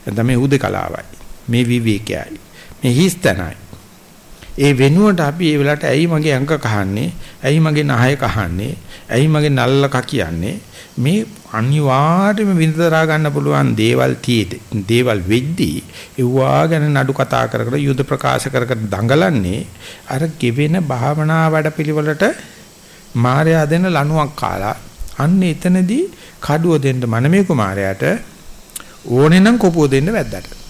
නැත්නම් මේ හුදකලාවයි. මේ විවේකයයි. මේ හිස්තනයි. ඒ වෙනුවට අපි ඒ වෙලාවට ඇයි මගේ අංක කහන්නේ? ඇයි මගේ නහය කහන්නේ? ඇයි මගේ නල්ල කහ කියන්නේ? මේ අනිවාර්යයෙන්ම විඳදරා ගන්න පුළුවන් දේවල් තියෙදි දේවල් වෙද්දී ඒවා ගැන නඩු කතා කර කර යුද ප්‍රකාශ කර කර දඟලන්නේ අර ගෙවෙන භාවනා වැඩපිළිවෙලට මායя දෙන ලණුවක් කාලා අන්න එතනදී කඩුව දෙන්න මනමේ කුමාරයාට ඕනේ නම් කොපුව දෙන්න වැද්දට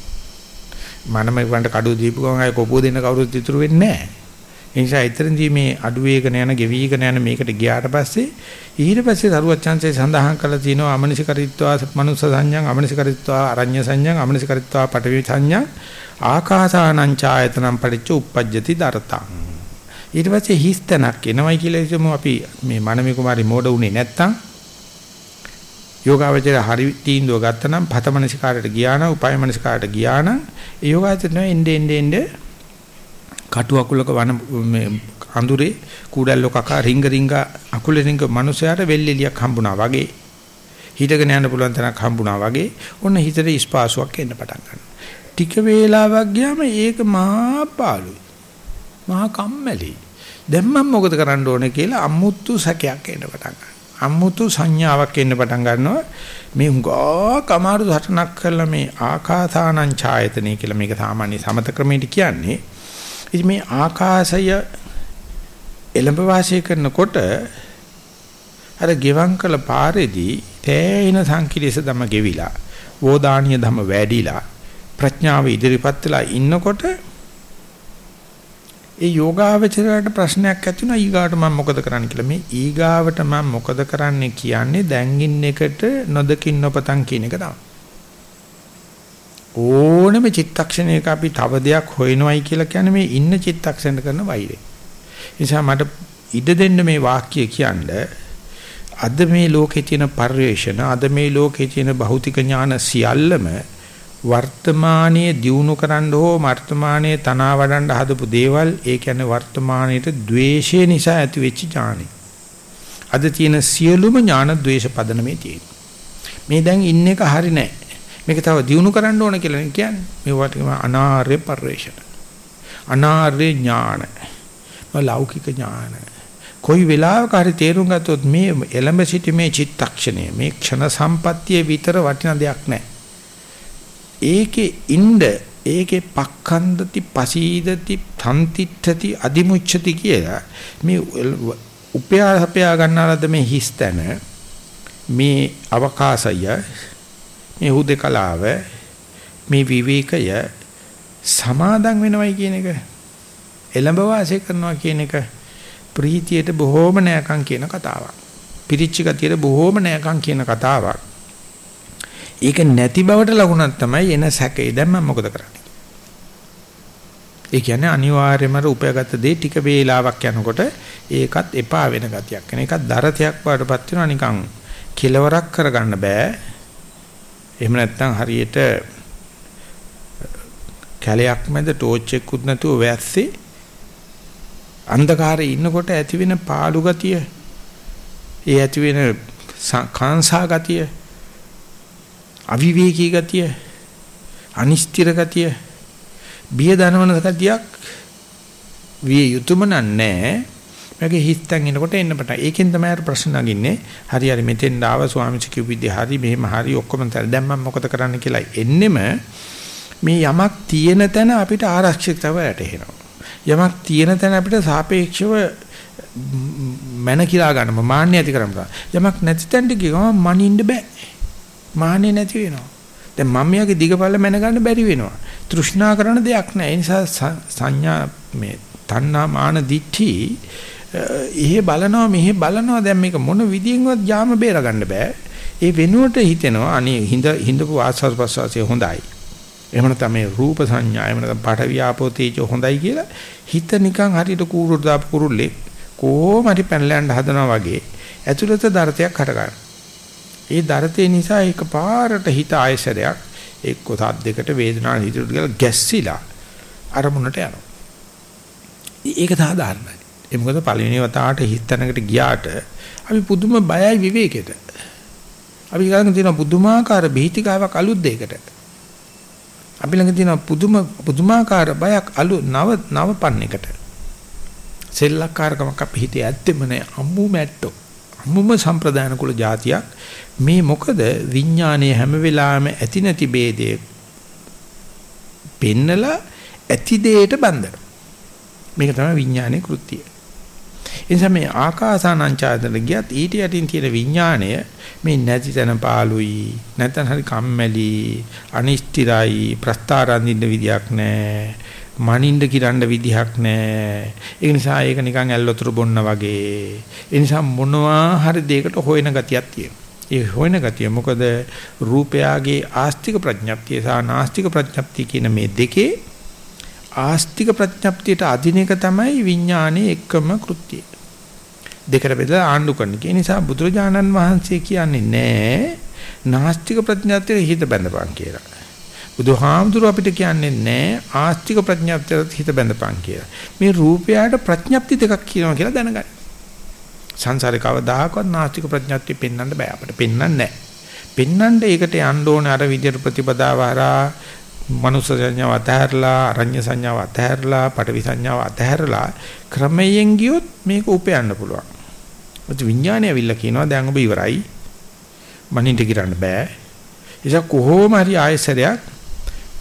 මනමේ වන්ට කඩුව දීපු ගමන් අය කොපුව දෙන්න කවුරුත් ඉතුරු වෙන්නේ නැහැ. ඒ නිසා ඊතරදී මේ අඩු වේගන යන ගෙවිගෙන යන මේකට ගියාට පස්සේ ඊට පස්සේ දරුවචාන්සේ සඳහන් කළා තියෙනවා අමනිසිකරිත්වා මනුස්ස සංඥං අමනිසිකරිත්වා අරඤ්‍ය සංඥං අමනිසිකරිත්වා පඨවි සංඥං ආකාසානං ඡායතනම් පරිච්ච උප්පජ්ජති දරතං ඊට පස්සේ හිස්තනක් එනවයි කියලා හිතමු. අපි මේ මනමේ කුමාරි මෝඩ උනේ නැත්තම් යෝගාවචර හරි තීන්දුව ගත්තනම් පතමනසිකාරයට ගියා නම් උපයමනසිකාරයට ගියා නම් ඒ යෝගාවචර නෑ එnde ende ende කටු අකුලක වන මේ අඳුරේ කූඩැල්ලෝ කකා රිංග රිංග අකුල රිංග මිනිසයාට වෙල්ෙලියක් හම්බුණා වගේ හිටගෙන යන්න පුළුවන් තැනක් හම්බුණා වගේ ඔන්න හිතේ ස්පාසුවක් එන්න පටන් ගන්නවා. ටික වේලාවක් ගියාම ඒක මහා පාළුයි. මහා කම්මැලි. දැන් මම මොකද කරන්න ඕනේ කියලා අමුතු සැකයක් එන්න පටන් ගන්නවා. අමුතු සංඥාවක් එන්න පටන් ගන්නවා. මේ හුඟා කමාරු හටනක් කරලා මේ ආකාසානං ඡායතනෙ කියලා මේක සාමාන්‍ය සමත ක්‍රමයට කියන්නේ ඉතින් මේ ආකාශය එළඹ වාසය කරනකොට අර ගෙවම් කළ පාරේදී තෑයින සංකිලේශ ධම ගෙවිලා වෝදානීය ධම වැඩිලා ප්‍රඥාව ඉදිරිපත් වෙලා ඉන්නකොට ඒ යෝගාවචරයට ප්‍රශ්නයක් ඇති වුණා ඊගාවට මම මොකද කරන්න? කියලා. මේ ඊගාවට මම මොකද කරන්නේ කියන්නේ දැන් ඉන්න එකට නොදකින් නොපතන් කියන එක තමයි. ඕනම චිත්තක්ෂණයක අපි තව දෙයක් හොයනවයි කියලා කියන්නේ මේ ඉන්න චිත්තක්ෂණ කරන වෛරය. නිසා මට ඉඩ දෙන්න මේ වාක්‍ය කියන්නේ අද මේ ලෝකේ තියෙන පරිවේෂණ අද මේ ලෝකේ තියෙන භෞතික ඥාන සියල්ලම වර්තමානයේ දියුණු කරන්න හෝ වර්තමානයේ තනවා වඩන්න හදපු දේවල් ඒ කියන්නේ වර්තමානයේට द्वේෂය නිසා ඇති වෙච්ච ඥානෙ. අද තියෙන සියලුම ඥාන द्वේෂ පදනමේ තියෙනවා. මේ දැන් ඉන්න එක හරි නෑ. මේක තව දියුණු කරන්න ඕන කියලා කියන්නේ. මේ වටිකම අනාර්ය පරිශ්‍රය. අනාර්ය ඥාන. ලෞකික ඥාන. කොයි වෙලාවක හරි තේරුම් ගත්තොත් මේ එළඹ සිටි මේ චිත්තක්ෂණය මේ ක්ෂණ සම්පත්තියේ විතර වටින දෙයක් නැහැ. ඒකේ ඉන්න ඒකේ පක්ඛන්දති පසීදති තන්තිත්‍ත්‍ති අදිමුච්ඡති කියලා මේ උපයා හපයා ගන්නාලද මේ හිස්තන මේ අවකාශය මේ හුදකලාව මේ විවේකය සමාදන් වෙනවයි කියන එක එළඹ වාසය කරනවා කියන එක ප්‍රීතියට බොහෝම නෑකම් කියන කතාවක්. පිරිච්ච ගතියට බොහෝම නෑකම් කියන කතාවක්. ඒක නැති බවට ලකුණක් තමයි එන සැකේ. දැන් මම මොකද කරන්නේ? ඒ කියන්නේ අනිවාර්යයෙන්ම උපයගත දේ ටික වේලාවක් යනකොට ඒකත් එපා වෙන ගතියක් වෙන එකත් දරතයක් වඩපත් වෙනවා නිකන් කෙලවරක් කරගන්න බෑ එහෙම නැත්නම් හරියට කැලයක් මැද ටෝච් එකකුත් නැතුව වැස්සේ අන්ධකාරයේ ඉන්නකොට ඇති වෙන පාළු ගතිය ඒ ඇති වෙන කාංසා ගතිය අවිවේකී ගතිය අනිශ්චිත ගතිය බිය දනවන ගතියක් විය යුතුයම නෑ මගේ හිතෙන් එනකොට එන්න පටන්. ඒකෙන් තමයි අර ප්‍රශ්න නගින්නේ. හරි හරි මෙතෙන් ආව ස්වාමීන් කිව්ව විදිහ හරි මෙහෙම හරි ඔක්කොම දැන් මම මොකද කරන්න කියලා එන්නෙම මේ යමක් තියෙන තැන අපිට ආරක්ෂිතව වැටෙනවා. යමක් තියෙන තැන අපිට සාපේක්ෂව මන කිලා ගන්න මාන්නේ ඇති කරමුදා. යමක් නැති තැනට ගියම මනින්න බෑ. මාන්නේ නැති වෙනවා. දැන් මම්මියාගේ දිගපල්ල මැන ගන්න බැරි වෙනවා. තෘෂ්ණා කරන දෙයක් නැහැ. ඒ නිසා සංඥා මේ තණ්හා මාන දිට්ඨි එහෙ බලනවා මෙහෙ බලනවා දැන් මේක මොන විදියෙන්වත් යාම බේර ගන්න බෑ. ඒ වෙනුවට හිතෙනවා අනේ හිඳ හිඳපු ආස්වාද ප්‍රසවාසය හොඳයි. එහෙම නැත්නම් මේ රූප සංඥා එහෙම නැත්නම් පඨ වියාපෝ තේජෝ හොඳයි කියලා හිත නිකන් හරියට කූරුට දාපු කුරුල්ලේ කොහොම හරි පැනලා යන්න හදනවා වගේ ඇතුළත දරතයක් හට ගන්න. ඒ දරතේ නිසා ඒක පාරට හිත ආයසරයක් එක්ක සද්දයකට වේදනාවක් හිතට කියලා ගැස්සිලා අරමුණට යනවා. ඒක සාධාරණයි. ඒ මොකද පළවෙනි වතාවට හිතනකට ගියාට අපි පුදුම බයයි විවේකෙට. අපි ගන්න තියෙන පුදුමාකාර බීතිකාවක් අලුත් දෙයකට. අපි ළඟ තියෙන පුදුම පුදුමාකාර බයක් අලු නව නවපන්නයකට. සෙල්ලක්කාරකමක් අපි හිතේ ඇත්තෙම නෑ අම්මු මැට්ටෝ. අම්මුම සම්ප්‍රදාන කුල જાතියක් මේ මොකද විඥානයේ හැම වෙලාවෙම ඇති නැති ભેදේ පෙන්නලා ඇති දෙයට බඳින. මේක තමයි විඥානයේ කෘත්‍යය. එනිසා මේ ආකාසානංචායතන ගියත් ඊට යටින් තියෙන විඥාණය මේ නැති තැන පාළුයි නැත්නම් හරි කම්මැලි අනිෂ්ටිරයි ප්‍රස්තාරඳින්න විදියක් නැහැ මනින්න කිරන්න විදිහක් නැහැ ඒ නිසා ඒක නිකන් ඇල්ලතුරු බොන්න වගේ ඒ නිසා මොනවා හරි දෙයකට හොයන ගතියක් තියෙනවා ඒ හොයන ගතිය මොකද රූපයාගේ ආස්තික ප්‍රඥප්තිය සහ නාස්තික ප්‍රඥප්තිය කියන මේ දෙකේ ආස්තික ප්‍රඥප්තියට අදින එක තමයි විඥානයේ එකම කෘත්‍යය. දෙකට බෙදලා ආණ්ඩු කරන. ඒ නිසා බුදුරජාණන් වහන්සේ කියන්නේ නෑ නාස්තික ප්‍රඥප්තියට හිත බැඳපන් කියලා. බුදුහාමුදුරුව අපිට කියන්නේ නෑ ආස්තික ප්‍රඥප්තියට හිත බැඳපන් කියලා. මේ රූපයට ප්‍රඥප්ති දෙකක් කියනවා කියලා දැනගන්න. සංසාරේ කවදාකවත් නාස්තික ප්‍රඥප්තිය පෙන්වන්න බෑ අපිට පෙන්වන්න නෑ. පෙන්වන්න ඒකට යන්න ඕනේ අර විදියට ප්‍රතිපදාව හරහා මනුස්ස සංඥාව අතහැරලා අරඤ්‍ය සංඥාව අතහැරලා පටවි සංඥාව අතහැරලා ක්‍රමයෙන් ගියොත් මේක උපයන්න පුළුවන්. ඔත විඥානය ඇවිල්ලා කියනවා දැන් ඔබ ඉවරයි. මනින්ට කිරන්න බෑ. ඒක කොහොම හරි ආයසරයක්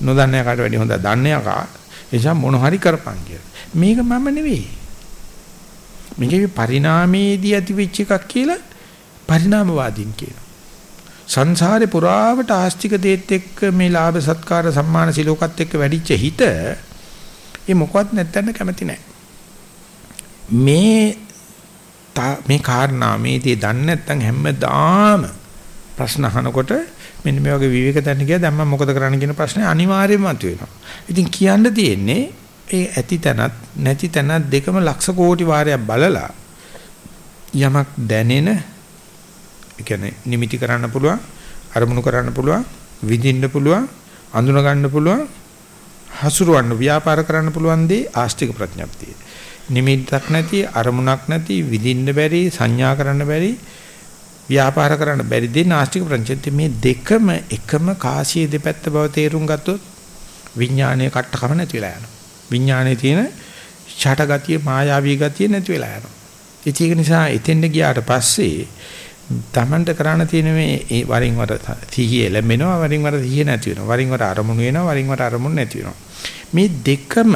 නොදන්න යකාට වැඩි හොඳ දන්න යකා. එනිසා මොන හරි කරපන් කියලා. මේක මම නෙවෙයි. මේකේ පරිණාමයේදී ඇතිවෙච්ච එකක් කියලා පරිණාමවාදීන් කියනවා. සංසාරේ පුරාවට ආස්තික දේත් එක්ක මේ ලාභ සත්කාර සම්මාන සිලෝකත් එක්ක වැඩිච්ච හිත ඒ මොකවත් නැත්තඳ කැමති නැහැ. මේ මේ කාරණා මේ දේ දන්නේ නැත්නම් හැමදාම ප්‍රශ්න අහනකොට මෙන්න මේ වගේ විවේක දැන ගියා දැන් මම මොකද කරන්න කියන ප්‍රශ්නේ අනිවාර්යයෙන්ම මතුවෙනවා. ඉතින් කියන්න තියෙන්නේ ඒ ඇති තැනත් නැති තැනත් දෙකම ලක්ෂ කෝටි වාරයක් බලලා යමක් දැනෙන ඒ කියන්නේ නිමිති කරන්න පුළුවන්, අරමුණු කරන්න පුළුවන්, විඳින්න පුළුවන්, අඳුන ගන්න පුළුවන්, හසුරවන්න ව්‍යාපාර කරන්න පුළුවන් දේ ආස්තික ප්‍රඥප්තිය. නිමිත්තක් නැති, අරමුණක් නැති, විඳින්න බැරි, සංඥා කරන්න බැරි, ව්‍යාපාර කරන්න බැරි දේ නාස්තික ප්‍රඥප්තිය. මේ දෙකම එකම කාසියේ දෙපැත්ත බව තේරුම් ගත්තොත් විඥානයේ කට්ටකම නැති වෙලා යනවා. විඥානයේ තියෙන ඡටගතිය, මායාවී ගතිය නැති වෙලා යනවා. ඒක නිසා එතෙන්ට ගියාට පස්සේ තමන්ට කරන්න තියෙන මේ වරින් වර සිහිය ලැබෙනවා වරින් වර සිහිය නැති වෙනවා වරින් වර අරමුණු වෙනවා වරින් වර අරමුණු නැති වෙනවා මේ දෙකම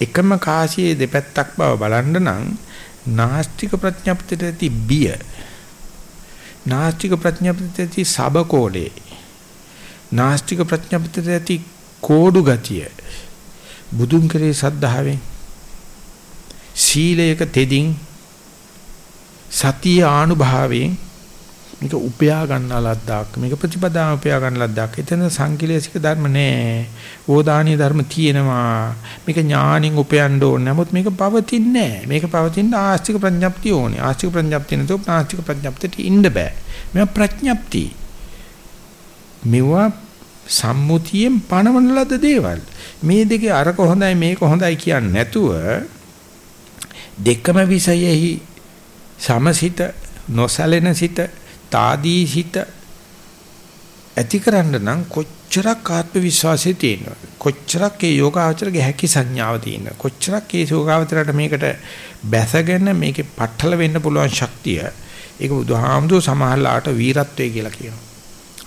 එකම කාසියේ දෙපැත්තක් බව බලන්න නම් නාස්තික ප්‍රඥප්තියට ඇති බිය නාස්තික ප්‍රඥප්තියට ඇති සබකෝඩේ නාස්තික ප්‍රඥප්තියට ඇති කෝඩු ගතිය. බුදුන් කරේ සද්ධාවෙන් සීලයක තෙදින් සතිය ආනුභාවයෙන් මේක උපයා ගන්න ලද්දාක් මේක ප්‍රතිපදාව උපයා ගන්න ලද්දාක්. එතන සංකලේශික ධර්ම නෑ. ඕදානීය ධර්ම තියෙනවා. මේක ඥානින් උපයන්න ඕනේ. නමුත් මේක පවතින්නේ නෑ. මේක පවතින ආස්තික ප්‍රඥප්තිය ඕනේ. ආස්තික ප්‍රඥප්තිය නැතුව ආස්තික ප්‍රඥප්තියට ඉන්න බෑ. මේවා ප්‍රඥප්ති මේවා සම්මුතියෙන් පණවන ලද දේවල්. මේ දෙකේ අරක හොඳයි මේක හොඳයි කියන්නේ නැතුව දෙකම විෂයෙහි සමසිත නොසැලෙන සිත తాදී හිත ඇති කරන්න නම් කොච්චරක් ආත්ම විශ්වාසය තියෙනවද? කොච්චරක් ඒ යෝගාචරගේ හැකි සංඥාව තියෙනවද? කොච්චරක් ඒ යෝගාචරයට මේකට බැසගෙන මේකේ පట్టල වෙන්න පුළුවන් ශක්තිය? ඒක බුදුහාමුදුර සමහරලාට වීරත්වය කියලා කියනවා.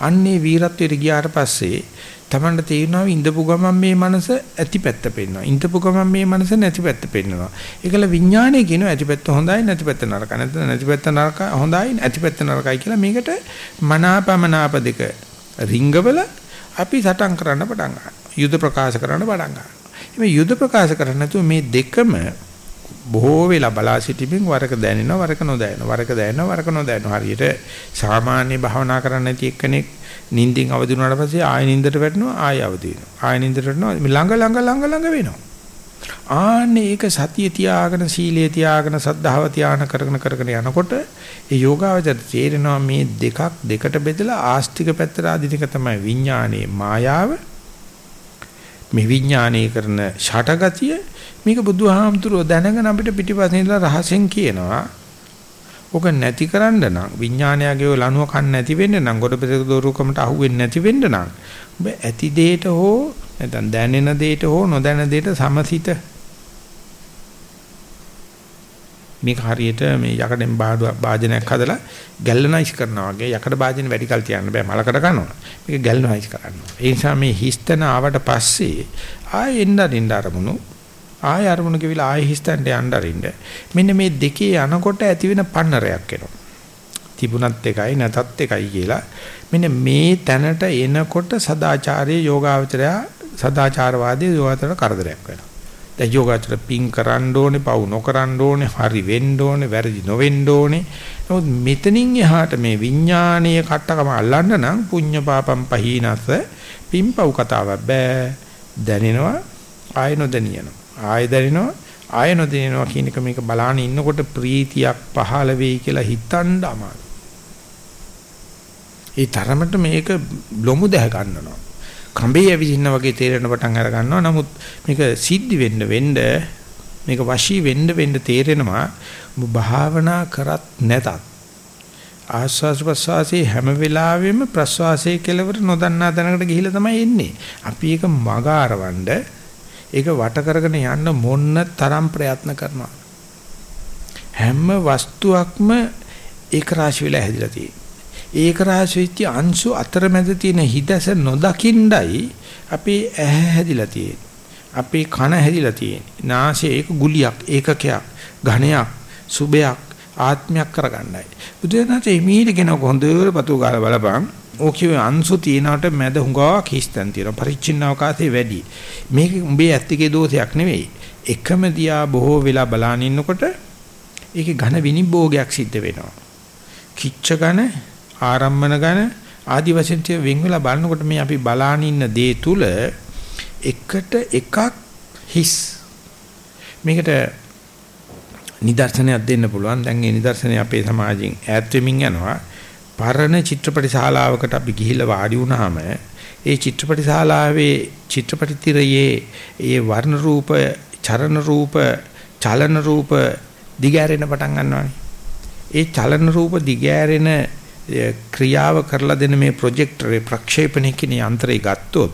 අන්නේ වීරත්වයට ගියාට පස්සේ තමන්ට තේරෙනවා ඉඳපු ගමන් මේ මනස ඇතිපැත්ත පෙන්වනවා. ඉඳපු ගමන් මේ මනස නැතිපැත්ත පෙන්වනවා. ඒකල විඥානය කියන ඇතිපැත්ත හොඳයි නැතිපැත්ත නරකයි. නැත්නම් නැතිපැත්ත නරකයි හොඳයි ඇතිපැත්ත නරකයි කියලා මේකට මනාපමනාප දෙක රිංගවල අපි සටන් කරන්න පටන් ගන්නවා. යුද ප්‍රකාශ කරන්න පටන් ගන්නවා. මේ යුද ප්‍රකාශ කරන්නේ නැතුව මේ දෙකම බොහෝ වෙලා බලා සිටීමෙන් වරක දැනෙනවා වරක නොදැනෙනවා. වරක දැනෙනවා වරක නොදැනෙනවා. හරියට සාමාන්‍ය භාවනා කරන්න නැති එක්කෙනෙක් නිින්දින් අවදි වුණාට පස්සේ ආය නිින්දට වැටෙනවා ආය අවදි වෙනවා. ආය නිින්දට වැටෙනවා. ළඟ ළඟ ළඟ ළඟ වෙනවා. ආන්නේ ඒක සතිය තියාගෙන සීලය තියාගෙන සද්ධාව තියාන කරගෙන කරගෙන යනකොට ඒ යෝගාවචර තේරෙනවා මේ දෙකක් දෙකට බෙදලා ආස්තික පැත්තට ආදින එක තමයි විඥානයේ මායාව. මේ විඥානීය කරන ෂටගතිය මේක බුදුහාමුදුරුවෝ දැනගෙන අපිට පිටිපස්සේ ඉඳලා රහසෙන් කියනවා. ඔක නැති කරන්න නම් විඥානයගේ ලනුව කන්න නැති වෙන්න නම් ගොඩ පෙරක දෝරුකමට අහු වෙන්නේ නැති වෙන්න නම් ඔබ ඇති දෙයට හෝ නැත්නම් දැනෙන දෙයට හෝ නොදැනෙන දෙයට සමසිත මේක හරියට මේ යකඩෙන් භාජනයක් හදලා ගැල්වනයිස් කරනවා වගේ යකඩ භාජන වැඩි කල් තියන්න බෑ මලකට කනවා. මේක ගැල්වනයිස් කරනවා ඒ නිසා මේ හිස්තන ආවට පස්සේ ආයෙ එන්න දෙන්න අරමුණු. ආයෙ අරමුණු කිවිලා ආයෙ හිස්තන්ට යන්න අරින්න. මෙන්න මේ දෙකේ යනකොට ඇති වෙන පන්නරයක් එනවා. තිබුණත් එකයි නැතත් එකයි කියලා. මෙන්න මේ තැනට එනකොට සදාචාරයේ යෝගාවචරය සදාචාරවාදී යෝගාවචර කරදරයක් වෙනවා. දැන් යෝගාචර පිං කරන්න ඕනේ, පව් නොකරන්න ඕනේ, හරි වෙන්න ඕනේ, වැරදි නොවෙන්න ඕනේ. නමුත් මෙතනින් එහාට මේ විඥානීය කට්ටකම අල්ලන්න නම් පුඤ්ඤ පාපම් පහීනස පිංපව් කතාවක් බෑ. දැනෙනවා ආය නොදැනියනවා. ආය දැනෙනවා ආය නොදැනෙනවා කියන එක මේක බලාන ඉන්නකොට ප්‍රීතියක් පහළ වෙයි කියලා හිතන්න අමාරුයි. ඒ තරමට මේක ලොමු දැහ ගන්නවා. කඹේ ඇවිදින්න වගේ තේරෙන පටන් අර ගන්නවා. නමුත් මේක සිද්ධි වෙන්න වෙන්න මේක වශී වෙන්න වෙන්න තේරෙනවා. භාවනා කරත් නැතත් ආස්වාස් ප්‍රස්වාසයේ හැම වෙලාවෙම ප්‍රස්වාසයේ කෙලවර නොදන්නා තැනකට ගිහිල්ලා තමයි එන්නේ. අපි ඒක මග අරවන්න ඒක වට කරගෙන යන්න මොන්න තරම් ප්‍රයත්න කරනවා. හැම වස්තුවක්ම ඒක රාශි වෙලා හැදිලා තියෙනවා. ඒක රාශිච්ච අංශු අතරමැද තියෙන හිදස නොදකින්ඩයි අපේ ඇහැ හැදිලා තියෙන්නේ. අපේ කන හැදිලා තියෙන්නේ. නාසය ඒක ගුලියක්, ඒකකයක්, ඝණයක්, සුබයක්, ආත්මයක් කරගන්නයි. බුදුරජාණන්සේ මීට කෙන හොඳට පතු ගාලා බලපන්. ඕකේ අංශු තියනකට මැද හුඟා කිස්තන් තියෙනවා. පරිච්ඡින්න අවකාශය වැඩි. මේක උඹේ ඇත්තකේ දෝෂයක් නෙවෙයි. එකම දියා බොහෝ වෙලා බලාන ඉන්නකොට ඒකේ ඝන විනිභෝගයක් සිද්ධ වෙනවා. කිච්ච ඝන ආරම්මන ගණ ආදි වශයෙන් තිය වෙන් වෙලා බලනකොට මේ අපි බලාන ඉන්න දේ තුල එකට එකක් හිස්. මේකට නිදර්ශනයක් දෙන්න පුළුවන්. දැන් ඒ නිදර්ශනය අපේ සමාජයෙන් ඈත් වෙමින් යනවා. පරණ චිත්‍රපට ශාලාවකට අපි ගිහිල්ලා වාඩි වුණාම ඒ චිත්‍රපට ශාලාවේ චිත්‍රපට තිරයේ ඒ වර්ණ රූප චරණ රූප චලන රූප දිගෑරෙන පටන් ගන්නවානේ. ඒ චලන රූප දිගෑරෙන ක්‍රියාව කරලා දෙන මේ ප්‍රොජෙක්ටරේ ප්‍රක්ෂේපණය කියන යන්ත්‍රය ගත්තොත්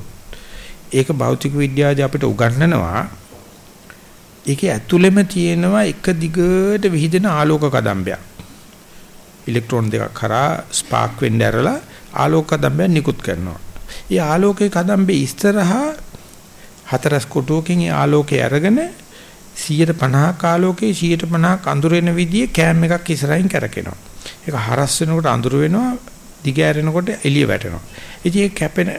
ඒක භෞතික විද්‍යාවේ අපිට උගන්වනවා ඒකේ ඇතුළෙම තියෙනවා එක දිගට විහිදෙන ආලෝක කදම්බයක් ඉලෙක්ට්‍රෝන දෙකක් කරා ස්පාර්ක් වෙන්න ඇරලා ආලෝක කදම්බයක් නිකුත් කරනවා. ඒ ආලෝකයේ කදම්බේ ඉස්සරහා හතරස් කොටුවකින් ඒ ආලෝකය අරගෙන 150ක ආලෝකයේ 150ක අඳුරෙන විදිහේ කෑම් එකක් ඉස්සරහින් කරකිනවා. ඒක හරස් වෙනකොට අඳුර වෙනවා, දිග ඇරෙනකොට එළිය වැටෙනවා. ඉතින් ඒ කැපෙන